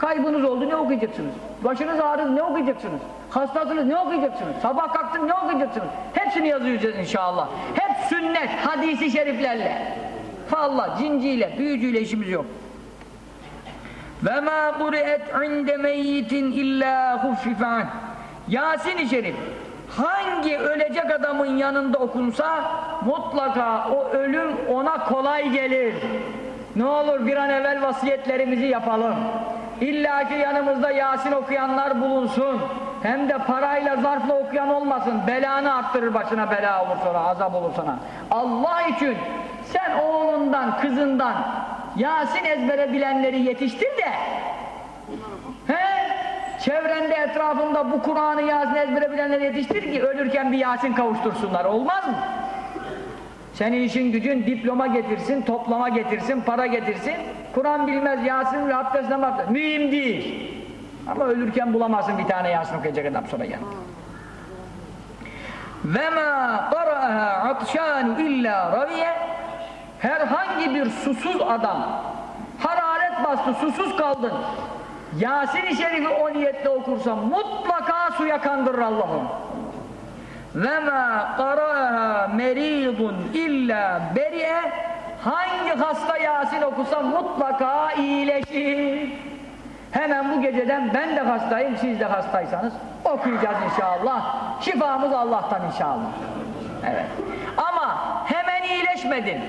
Kaybınız oldu ne okuyacaksınız? Başınız ağrıdı ne okuyacaksınız? Hastasınız ne okuyacaksınız? Sabah kalktın ne okuyacaksınız? Hepsini yazıyoruz inşallah. Hep sünnet, hadisi şeriflerle. Allah cinciyle, büyücüyle işimiz yok. Ve ma quri'et inde meyyitin illa huffife Yasin-i Şerif hangi ölecek adamın yanında okunsa mutlaka o ölüm ona kolay gelir. Ne olur bir an evvel vasiyetlerimizi yapalım. İlla ki yanımızda Yasin okuyanlar bulunsun. Hem de parayla zarfla okuyan olmasın. Belanı arttırır başına bela olur sonra, azap olur sana. Allah için sen oğlundan, kızından Yasin ezbere bilenleri yetiştir de he? çevrende etrafında bu Kur'an'ı Yasin ezbere bilenleri yetiştir ki ölürken bir Yasin kavuştursunlar. Olmaz mı? Senin işin gücün diploma getirsin, toplama getirsin, para getirsin. Kur'an bilmez, Yasin ve abdest namaz. Mühim değil. Ama ölürken bulamazsın bir tane Yasin okuyacak adam sonra yani. Ve ma qara'aha atşan illa raviye herhangi bir susuz adam hararet bastı, susuz kaldın. Yasin-i Şerif'i o niyetle okursa mutlaka suya kandırır Allah'ım. Ve ma qara'aha meridun illa beri'e hangi hasta Yasin okusa mutlaka iyileşir. Hemen bu geceden ben de hastayım, siz de hastaysanız okuyacağız inşallah. Şifamız Allah'tan inşallah. Evet. Ama hemen iyileşmedin.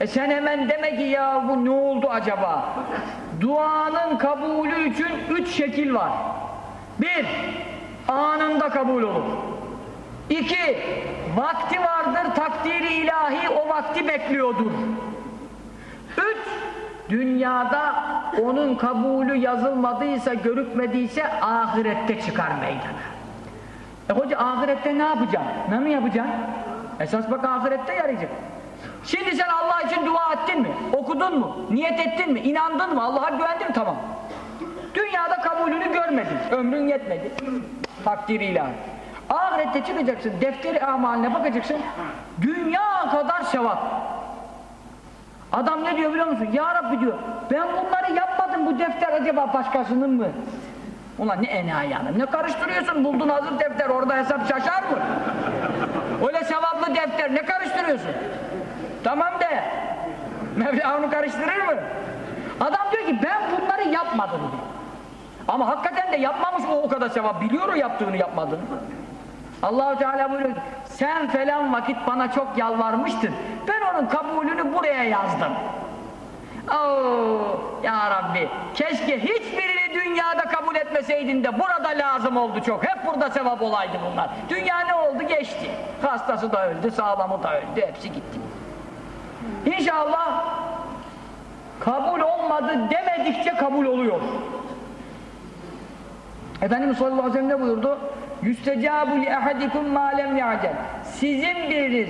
E sen hemen deme ki ya bu ne oldu acaba? Duanın kabulü için üç şekil var. Bir, anında kabul olur. İki, vakti vardır, takdiri ilahi o vakti bekliyordur. Üç, dünyada onun kabulü yazılmadıysa, görükmediyse ahirette çıkar meydana. E hoca ahirette ne yapacaksın? Ne mi yapacaksın? Esas bak ahirette yarayacak. Şimdi sen Allah için dua ettin mi? Okudun mu? Niyet ettin mi? İnandın mı? Allah'a güvendin mi? Tamam. Dünyada kabulünü görmedin. Ömrün yetmedi. Takdiri ilahi. Ahirette çıkacaksın, defteri amaline bakacaksın. Dünya kadar sevap. Adam ne diyor biliyor musun? Ya Rabbi diyor, ben bunları yapmadım, bu defter acaba başkasının mı? Ulan ne enayi hanım, ne karıştırıyorsun? Buldun hazır defter, orada hesap şaşar mı? Öyle sevaplı defter, ne karıştırıyorsun? Tamam de. Mevla onu karıştırır mı? Adam diyor ki ben bunları yapmadım diyor. Ama hakikaten de yapmamış o o kadar sevap. Biliyor o yaptığını yapmadığını. Allahu Teala buyuruyor sen falan vakit bana çok yalvarmıştın. Ben onun kabulünü buraya yazdım. Oo, ya Rabbi keşke hiçbirini dünyada kabul etmeseydin de burada lazım oldu çok. Hep burada sevap olaydı bunlar. Dünya ne oldu? Geçti. Hastası da öldü, sağlamı da öldü. Hepsi gitti. İnşallah kabul olmadı demedikçe kabul oluyor. Efendimiz sallallahu aleyhi ve sellem ne buyurdu? Yüstecabu li ahadikum ma lem. Sizin biriniz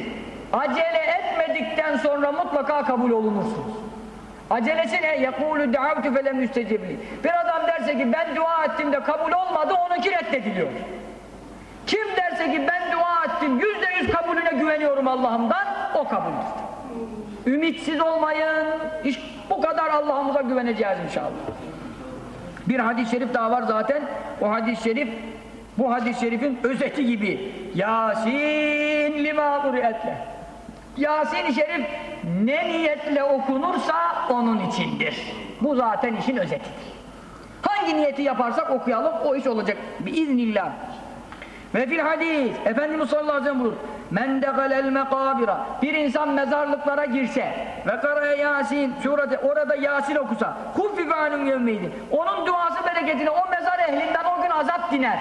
acele etmedikten sonra mutlaka kabul olunursunuz. Acelesi ne? Yekulu da'avtu felem yüstecibli. Bir adam derse ki ben dua ettim de kabul olmadı onunki reddediliyor. Kim derse ki ben dua ettim yüzde yüz kabulüne güveniyorum Allah'ımdan o kabuldür. Ümitsiz olmayın. İş, bu kadar Allah'ımıza güveneceğiz inşallah. Bir hadis-i şerif daha var zaten. O hadis-i şerif bu hadis-i şerifin özeti gibi. Yasin lima etle. Yasin-i Şerif ne niyetle okunursa onun içindir. Bu zaten işin özeti. Hangi niyeti yaparsak okuyalım o iş olacak biiznillah. Ve fil hadis Efendimiz sallallahu aleyhi ve sellem buyurur. Men degalel mekabira bir insan mezarlıklara girse ve karaya Yasin surede orada Yasin okusa huffife anum yevmeydi. Onun duası bereketine o mezar ehlinden o gün azap diner.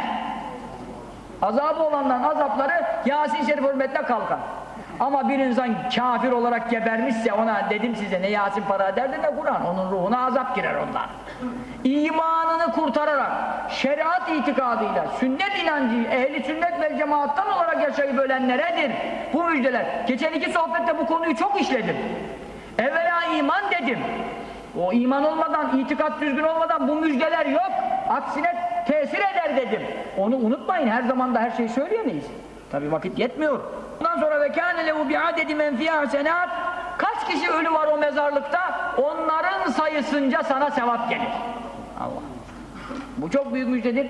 Azabı olanların azapları Yasin Şerif hürmetine kalkar. Ama bir insan kafir olarak gebermişse ona dedim size ne Yasin para derdi ne Kur'an. Onun ruhuna azap girer ondan. İmanını kurtararak şeriat itikadıyla sünnet inancı ehli sünnet ve cemaattan olarak yaşayıp ölenleredir bu müjdeler. Geçen iki sohbette bu konuyu çok işledim. Evvela iman dedim. O iman olmadan, itikat düzgün olmadan bu müjdeler yok. Aksine tesir eder dedim. Onu unutmayın her zaman da her şeyi söyleyemeyiz. Tabi vakit yetmiyor. Ondan sonra ve kâne lehu bi'adedi men fiyâ Kaç kişi ölü var o mezarlıkta? Onların sayısınca sana sevap gelir. Allah. Bu çok büyük müjdedir.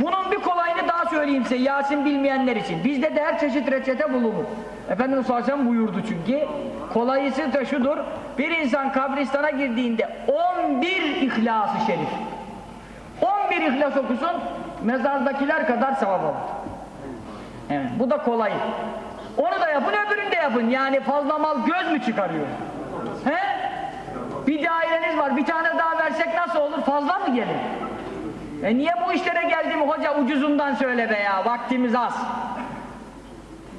Bunun bir kolayını daha söyleyeyim size Yasin bilmeyenler için. Bizde de her çeşit reçete bulunur. Efendimiz sallallahu aleyhi buyurdu çünkü. Kolayısı da şudur. Bir insan kabristana girdiğinde 11 İhlas-ı Şerif 11 İhlas okusun mezardakiler kadar sevap olur. Evet, bu da kolay. Onu da yapın, öbürünü de yapın. Yani fazla mal göz mü çıkarıyor? He? Bir daireniz var, bir tane daha versek nasıl olur? Fazla mı gelir? E niye bu işlere geldim hoca ucuzundan söyle be ya, vaktimiz az.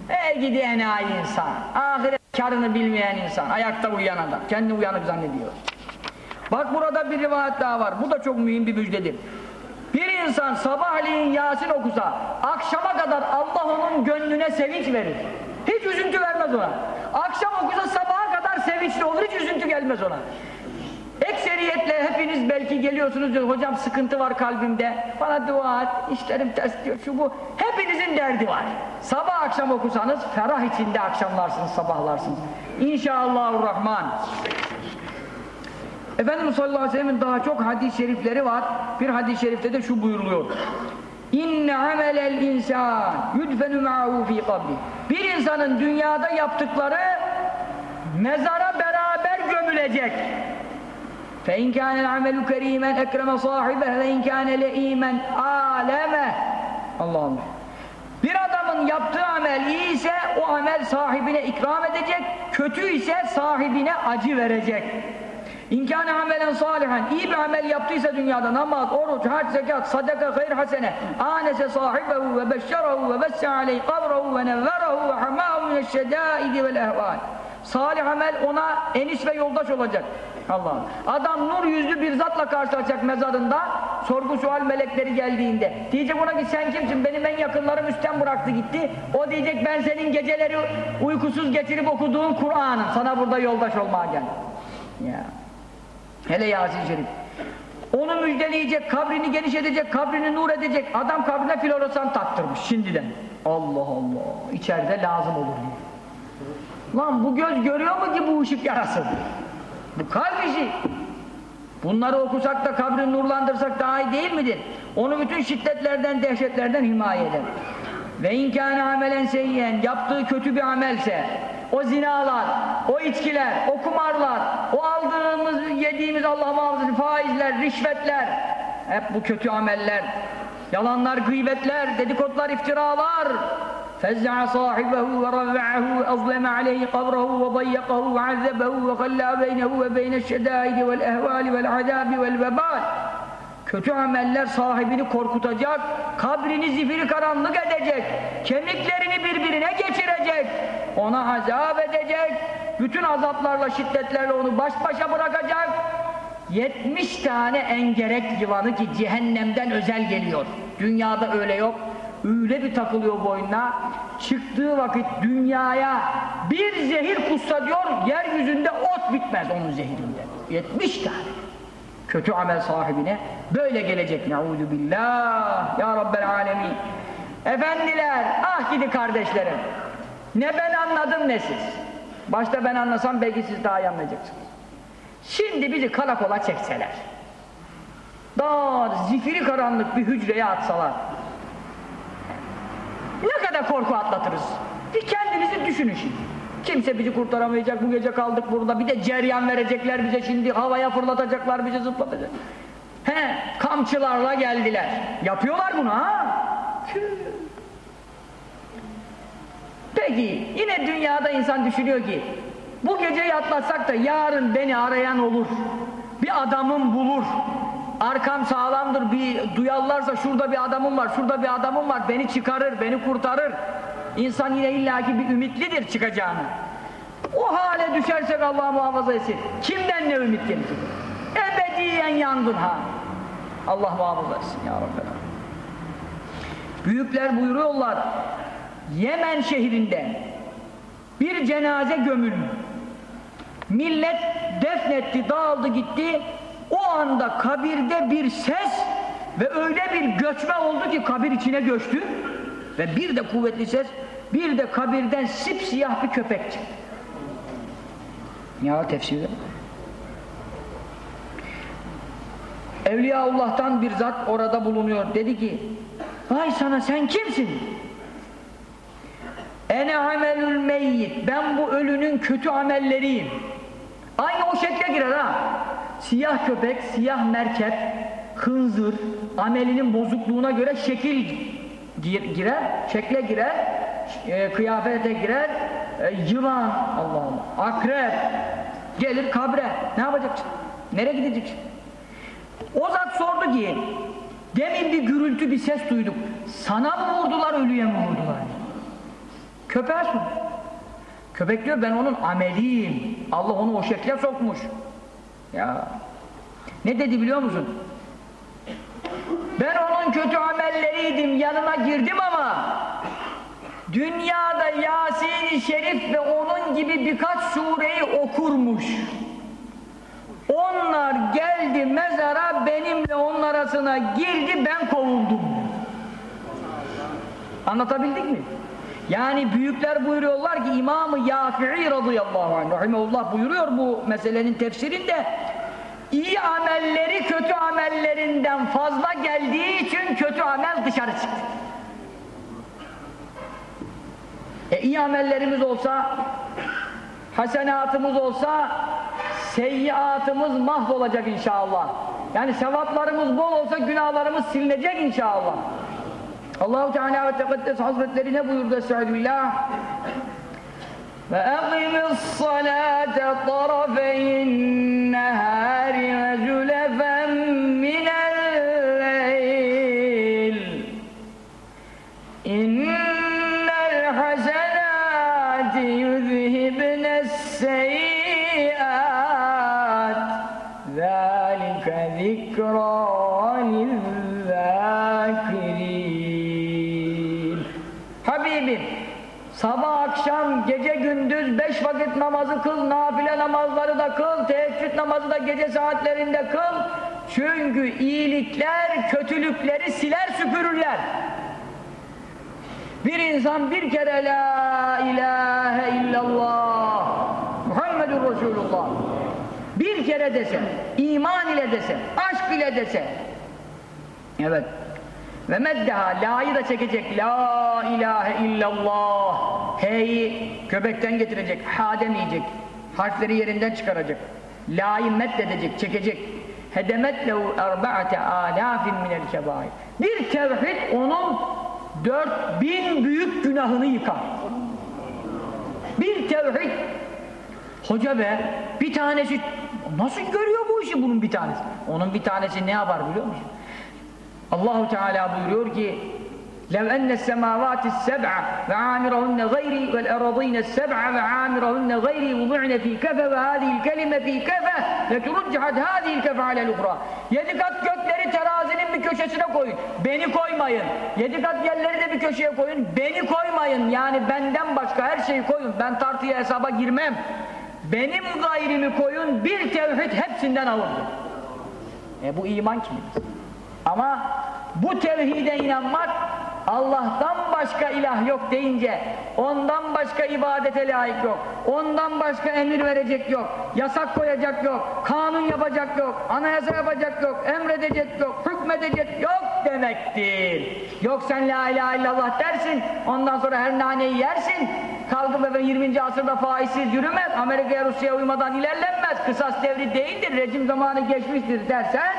Ey gidi enayi insan, ahiret karını bilmeyen insan, ayakta uyuyan adam, kendini uyanık zannediyor. Bak burada bir rivayet daha var, bu da çok mühim bir müjdedir. Bir insan sabahleyin Yasin okusa, akşama kadar Allah onun gönlüne sevinç verir. Hiç üzüntü vermez ona. Akşam okusa sabaha kadar sevinçli olur, hiç üzüntü gelmez ona. Ekseriyetle hepiniz belki geliyorsunuz diyor, hocam sıkıntı var kalbimde, bana dua et, işlerim ters diyor, şu bu. Hepinizin derdi var. Sabah akşam okusanız, ferah içinde akşamlarsınız, sabahlarsınız. İnşallahurrahman. Efendimiz sallallahu aleyhi ve sellem'in daha çok hadis-i şerifleri var. Bir hadis-i şerifte de şu buyuruluyor. İnne amelel insan yudfenu ma'hu fi kabri. Bir insanın dünyada yaptıkları mezara beraber gömülecek. Fe in kâne amelu kerîmen ekreme sahibehu ve in kâne leîmen âleme. Allah. Bir adamın yaptığı amel iyi ise o amel sahibine ikram edecek, kötü ise sahibine acı verecek. İmkâne amelen salihan iyi bir amel yaptıysa dünyada namaz, oruç, hac, zekat, sadaka, hayır hasene. Anese sahibehu ve beşşerahu ve besse aleyh kavrahu ve nevverahu ve hamâhu mineşşedâidi vel ehvâl salih amel ona enis ve yoldaş olacak. Allah adam nur yüzlü bir zatla karşılaşacak mezarında sorgu sual melekleri geldiğinde. Diyecek ona ki sen kimsin? Benim en yakınlarım üstten bıraktı gitti. O diyecek ben senin geceleri uykusuz getirip okuduğun Kur'an'ın sana burada yoldaş olmaya geldim. Ya Hele Yasin Şerif. Onu müjdeleyecek, kabrini geniş edecek, kabrini nur edecek. Adam kabrine floresan taktırmış şimdiden. Allah Allah. İçeride lazım olur diyor. Lan bu göz görüyor mu ki bu ışık yarasın? Bu kalp işi. Bunları okusak da kabrini nurlandırsak daha iyi değil midir? Onu bütün şiddetlerden, dehşetlerden himaye eder. Ve inkâne amelen seyyen yaptığı kötü bir amelse o zinalar, o içkiler, o kumarlar, o aldığımız, yediğimiz Allah muhafaza faizler, rişvetler hep bu kötü ameller yalanlar, gıybetler, dedikodular, iftiralar فَزَّعَ صَاحِبَهُ وَرَوَّعَهُ وَأَظْلَمَ عَلَيْهِ قَبْرَهُ وَضَيَّقَهُ وَعَذَّبَهُ وَخَلَّى بَيْنَهُ وَبَيْنَ الشَّدَائِدِ وَالْأَهْوَالِ وَالْعَذَابِ وَالْوَبَالِ Kötü ameller sahibini korkutacak, kabrini zifiri karanlık edecek, kemiklerini birbirine geçirecek, ona azap edecek, bütün azaplarla, şiddetlerle onu baş başa bırakacak. 70 tane engerek yılanı ki cehennemden özel geliyor. Dünyada öyle yok. Öyle bir takılıyor boynuna. Çıktığı vakit dünyaya bir zehir kussa diyor, yeryüzünde ot bitmez onun zehirinden. 70 tane kötü amel sahibine böyle gelecek neuzu billah ya rabbel alemin efendiler ah gidi kardeşlerim ne ben anladım ne siz başta ben anlasam belki siz daha iyi anlayacaksınız şimdi bizi karakola çekseler Daha zifiri karanlık bir hücreye atsalar. Ne kadar korku atlatırız. Bir kendinizi düşünün şimdi. Kimse bizi kurtaramayacak. Bu gece kaldık burada. Bir de ceryan verecekler bize şimdi. Havaya fırlatacaklar bizi zıplatacak. He, kamçılarla geldiler. Yapıyorlar bunu ha. Peki yine dünyada insan düşünüyor ki bu geceyi atlatsak da yarın beni arayan olur. Bir adamım bulur. Arkam sağlamdır. Bir duyarlarsa şurada bir adamım var, şurada bir adamım var. Beni çıkarır, beni kurtarır. İnsan yine illaki bir ümitlidir çıkacağını. O hale düşersek Allah muhafaza etsin. Kimden ne ümit gelecek? Ebediyen yandın ha. Allah muhafaza etsin ya Rabbi. Büyükler buyuruyorlar. Yemen şehrinde bir cenaze gömülmüş. Millet defnetti, dağıldı gitti. O anda kabirde bir ses ve öyle bir göçme oldu ki kabir içine göçtü. Ve bir de kuvvetli ses, bir de kabirden sipsiyah bir köpek çıktı. Ya tefsirde. Evliyaullah'tan bir zat orada bulunuyor. Dedi ki, vay sana sen kimsin? Ene amelül meyyit. Ben bu ölünün kötü amelleriyim. Aynı o şekle girer ha. Siyah köpek, siyah merkep, hınzır, amelinin bozukluğuna göre şekil girer, şekle girer, e, kıyafete girer, e, yılan, Allah Allah, akrep, gelir kabre. Ne yapacaksın? Nereye gideceksin? O zat sordu ki, demin bir gürültü, bir ses duyduk. Sana mı vurdular, ölüye mi vurdular? Köpeğe sor. Köpek diyor ben onun ameliyim. Allah onu o şekle sokmuş. Ya. Ne dedi biliyor musun? Ben onun kötü amelleriydim, yanına girdim ama dünyada Yasin-i Şerif ve onun gibi birkaç sureyi okurmuş. Onlar geldi mezara benimle onun arasına girdi ben kovuldum. Anlatabildik mi? Yani büyükler buyuruyorlar ki İmam-ı Yafi'i radıyallahu anh rahimahullah buyuruyor bu meselenin tefsirinde iyi amelleri kötü amellerinden fazla geldiği için kötü amel dışarı çıktı. E iyi amellerimiz olsa hasenatımız olsa seyyiatımız mahvolacak inşallah. Yani sevaplarımız bol olsa günahlarımız silinecek inşallah. Allahu Teala ve Tekaddes Hazretleri ne buyurdu Estağfirullah? فأقم الصلاة طرفي النهار وزلفا namazı kıl, nafile namazları da kıl, teheccüd namazı da gece saatlerinde kıl. Çünkü iyilikler kötülükleri siler süpürürler. Bir insan bir kere la ilahe illallah Muhammedur Resulullah bir kere dese, iman ile dese, aşk ile dese evet ve meddeha la'yı da çekecek. La ilahe illallah. Hey'i köpekten getirecek ha demeyecek. Harfleri yerinden çıkaracak. La'yı meddedecek çekecek. Hedemet lehu erba'ate alafin minel kebair. Bir tevhid onun dört bin büyük günahını yıkar. Bir tevhid. Hoca be bir tanesi nasıl görüyor bu işi bunun bir tanesi? Onun bir tanesi ne yapar biliyor musun Allahu Teala buyuruyor ki لو أن السماوات السبع وعامرهن غيري والأرضين السبع وعامرهن غيري وضعن في كفة وهذه الكلمة في كفة لترجحت هذه الكفة على الأخرى Yedi kat gökleri terazinin bir köşesine koyun. Beni koymayın. Yedi kat yerleri de bir köşeye koyun. Beni koymayın. Yani benden başka her şeyi koyun. Ben tartıya hesaba girmem. Benim gayrimi koyun. Bir tevhid hepsinden alındı. E bu iman kimin? Ama bu tevhide inanmak Allah'tan başka ilah yok deyince ondan başka ibadete layık yok. Ondan başka emir verecek yok. Yasak koyacak yok. Kanun yapacak yok. Anayasa yapacak yok. Emredecek yok. Hükmedecek yok demektir. Yok sen la ilahe illallah dersin. Ondan sonra her naneyi yersin. Kalkıp efendim 20. asırda faizsiz yürümez. Amerika'ya Rusya'ya uymadan ilerlenmez. Kısas devri değildir. Rejim zamanı geçmiştir dersen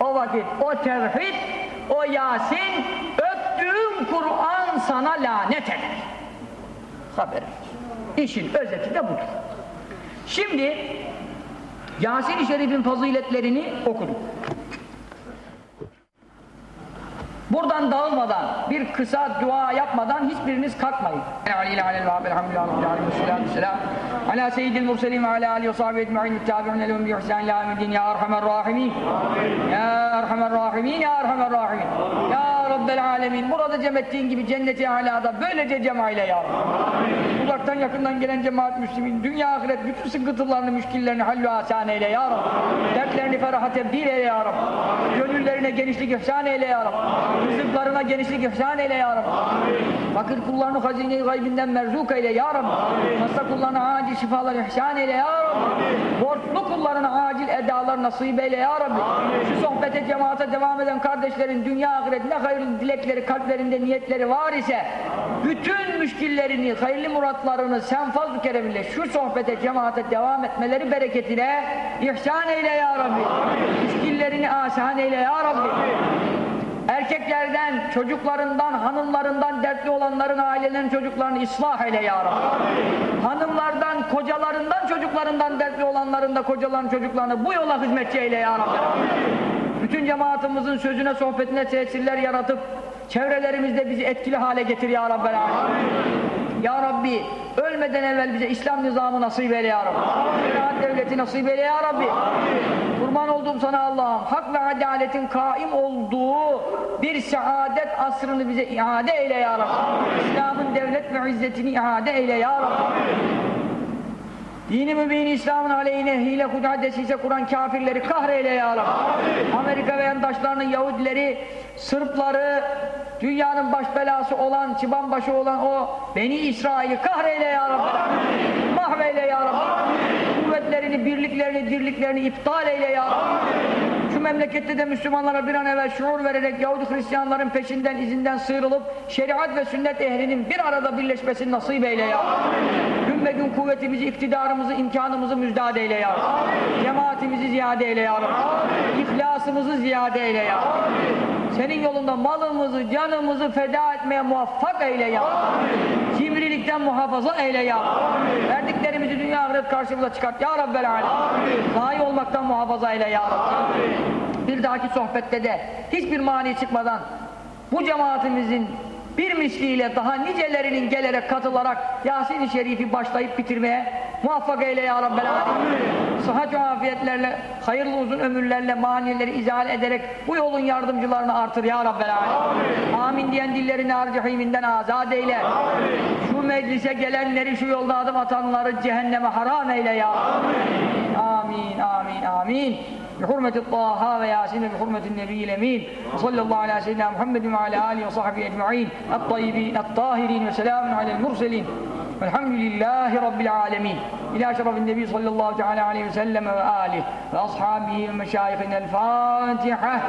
o vakit o tevhid o Yasin öptüğün Kur'an sana lanet eder. Haberin. İşin özeti de budur. Şimdi Yasin-i Şerif'in faziletlerini okuduk. Buradan dağılmadan, bir kısa dua yapmadan hiçbiriniz kalkmayın. Aleyhi aleyhi ve elhamdülillahi rabbil alemin. Ala seyyidil murselin ve ala alihi ve sahbihi ecma'in muttabi'un lehum bi ihsan ila yevmiddin ya erhamer rahimin. Ya erhamer rahimin ya erhamer rahimin. Ya rabbel alemin. Burada cem ettiğin gibi cenneti alada böylece cem eyle ya Rabbi. Uzaktan yakından gelen cemaat müslimin dünya ahiret bütün sıkıntılarını, müşkillerini hallü asan eyle ya Rabbi. Dertlerini feraha tebdil eyle ya Rabbi. Gönüllerine genişlik ihsan eyle ya Rabbi. Rızıklarına genişlik ihsan eyle ya Rabbi. Fakir kullarını hazine-i gaybinden merzuk eyle ya Rabbi. Hasta kullarına acil şifalar ihsan eyle ya Rabbi. Borçlu kullarına acil edalar nasip eyle ya Rabbi. Şu sohbete, cemaate devam eden kardeşlerin dünya ahiret ne dilekleri, kalplerinde niyetleri var ise bütün müşkillerini, hayırlı muratlarını sen fazl-ı kereminle şu sohbete, cemaate devam etmeleri bereketine ihsan eyle ya Rabbi. Müşkillerini asan eyle ya Rabbi. Erkeklerden, çocuklarından, hanımlarından dertli olanların ailelerin çocuklarını ıslah eyle ya Rabbi. Hanımlardan, kocalarından, çocuklarından dertli olanların da kocaların çocuklarını bu yola hizmetçi eyle ya Rabbi. Bütün cemaatimizin sözüne, sohbetine tesirler yaratıp çevrelerimizde bizi etkili hale getir ya Rabbi. Ya Rabbi ölmeden evvel bize İslam nizamı nasip eyle ya Rabbi. Şeriat devleti nasip eyle ya Rabbi. Kurban olduğum sana Allah'ım hak ve adaletin kaim olduğu bir saadet asrını bize iade eyle ya Rabbi. İslam'ın devlet ve izzetini iade eyle ya Rabbi. Dini mübin İslam'ın aleyhine hile hud'a desise kuran kafirleri kahreyle ya Rabbi. Amerika ve yandaşlarının Yahudileri, Sırpları, dünyanın baş belası olan, çıban başı olan o Beni İsrail'i kahreyle ya Rabbi. Mahveyle ya Rabbi. Kuvvetlerini, birliklerini, dirliklerini iptal eyle ya Rabbi. Şu memlekette de Müslümanlara bir an evvel şuur vererek Yahudi Hristiyanların peşinden, izinden sıyrılıp şeriat ve sünnet ehlinin bir arada birleşmesini nasip eyle ya. Gün be gün kuvvetimizi, iktidarımızı, imkanımızı müjdat eyle ya. Cemaatimizi ziyade eyle ya Rabbi. İhlasımızı ziyade eyle ya Senin yolunda malımızı, canımızı feda etmeye muvaffak eyle ya. Cimrilikten muhafaza eyle ya. Verdiklerimizi dünya ahiret karşımıza çıkart ya Rabbel Alem. Zayi olmaktan muhafaza eyle ya. Rabbi. Bir dahaki sohbette de hiçbir mani çıkmadan bu cemaatimizin bir misliyle daha nicelerinin gelerek katılarak Yasin-i Şerif'i başlayıp bitirmeye muvaffak eyle ya Rabbel Alem. Sıhhat ve afiyetlerle, hayırlı uzun ömürlerle manileri izale ederek bu yolun yardımcılarını artır ya Rabbel Alem. Amin diyen dillerini harcihiminden azat eyle. Şu meclise gelenleri, şu yolda adım atanları cehenneme haram eyle ya. Amin, amin, amin. بحرمة طه وياسين بحرمة النبي الأمين. وصلى الله على سيدنا محمد وعلى آله وصحبه أجمعين. الطيبين الطاهرين وسلام على المرسلين. والحمد لله رب العالمين. إلى شرف النبي صلى الله تعالى عليه وسلم وآله وأصحابه ومشايخنا. الفاتحة.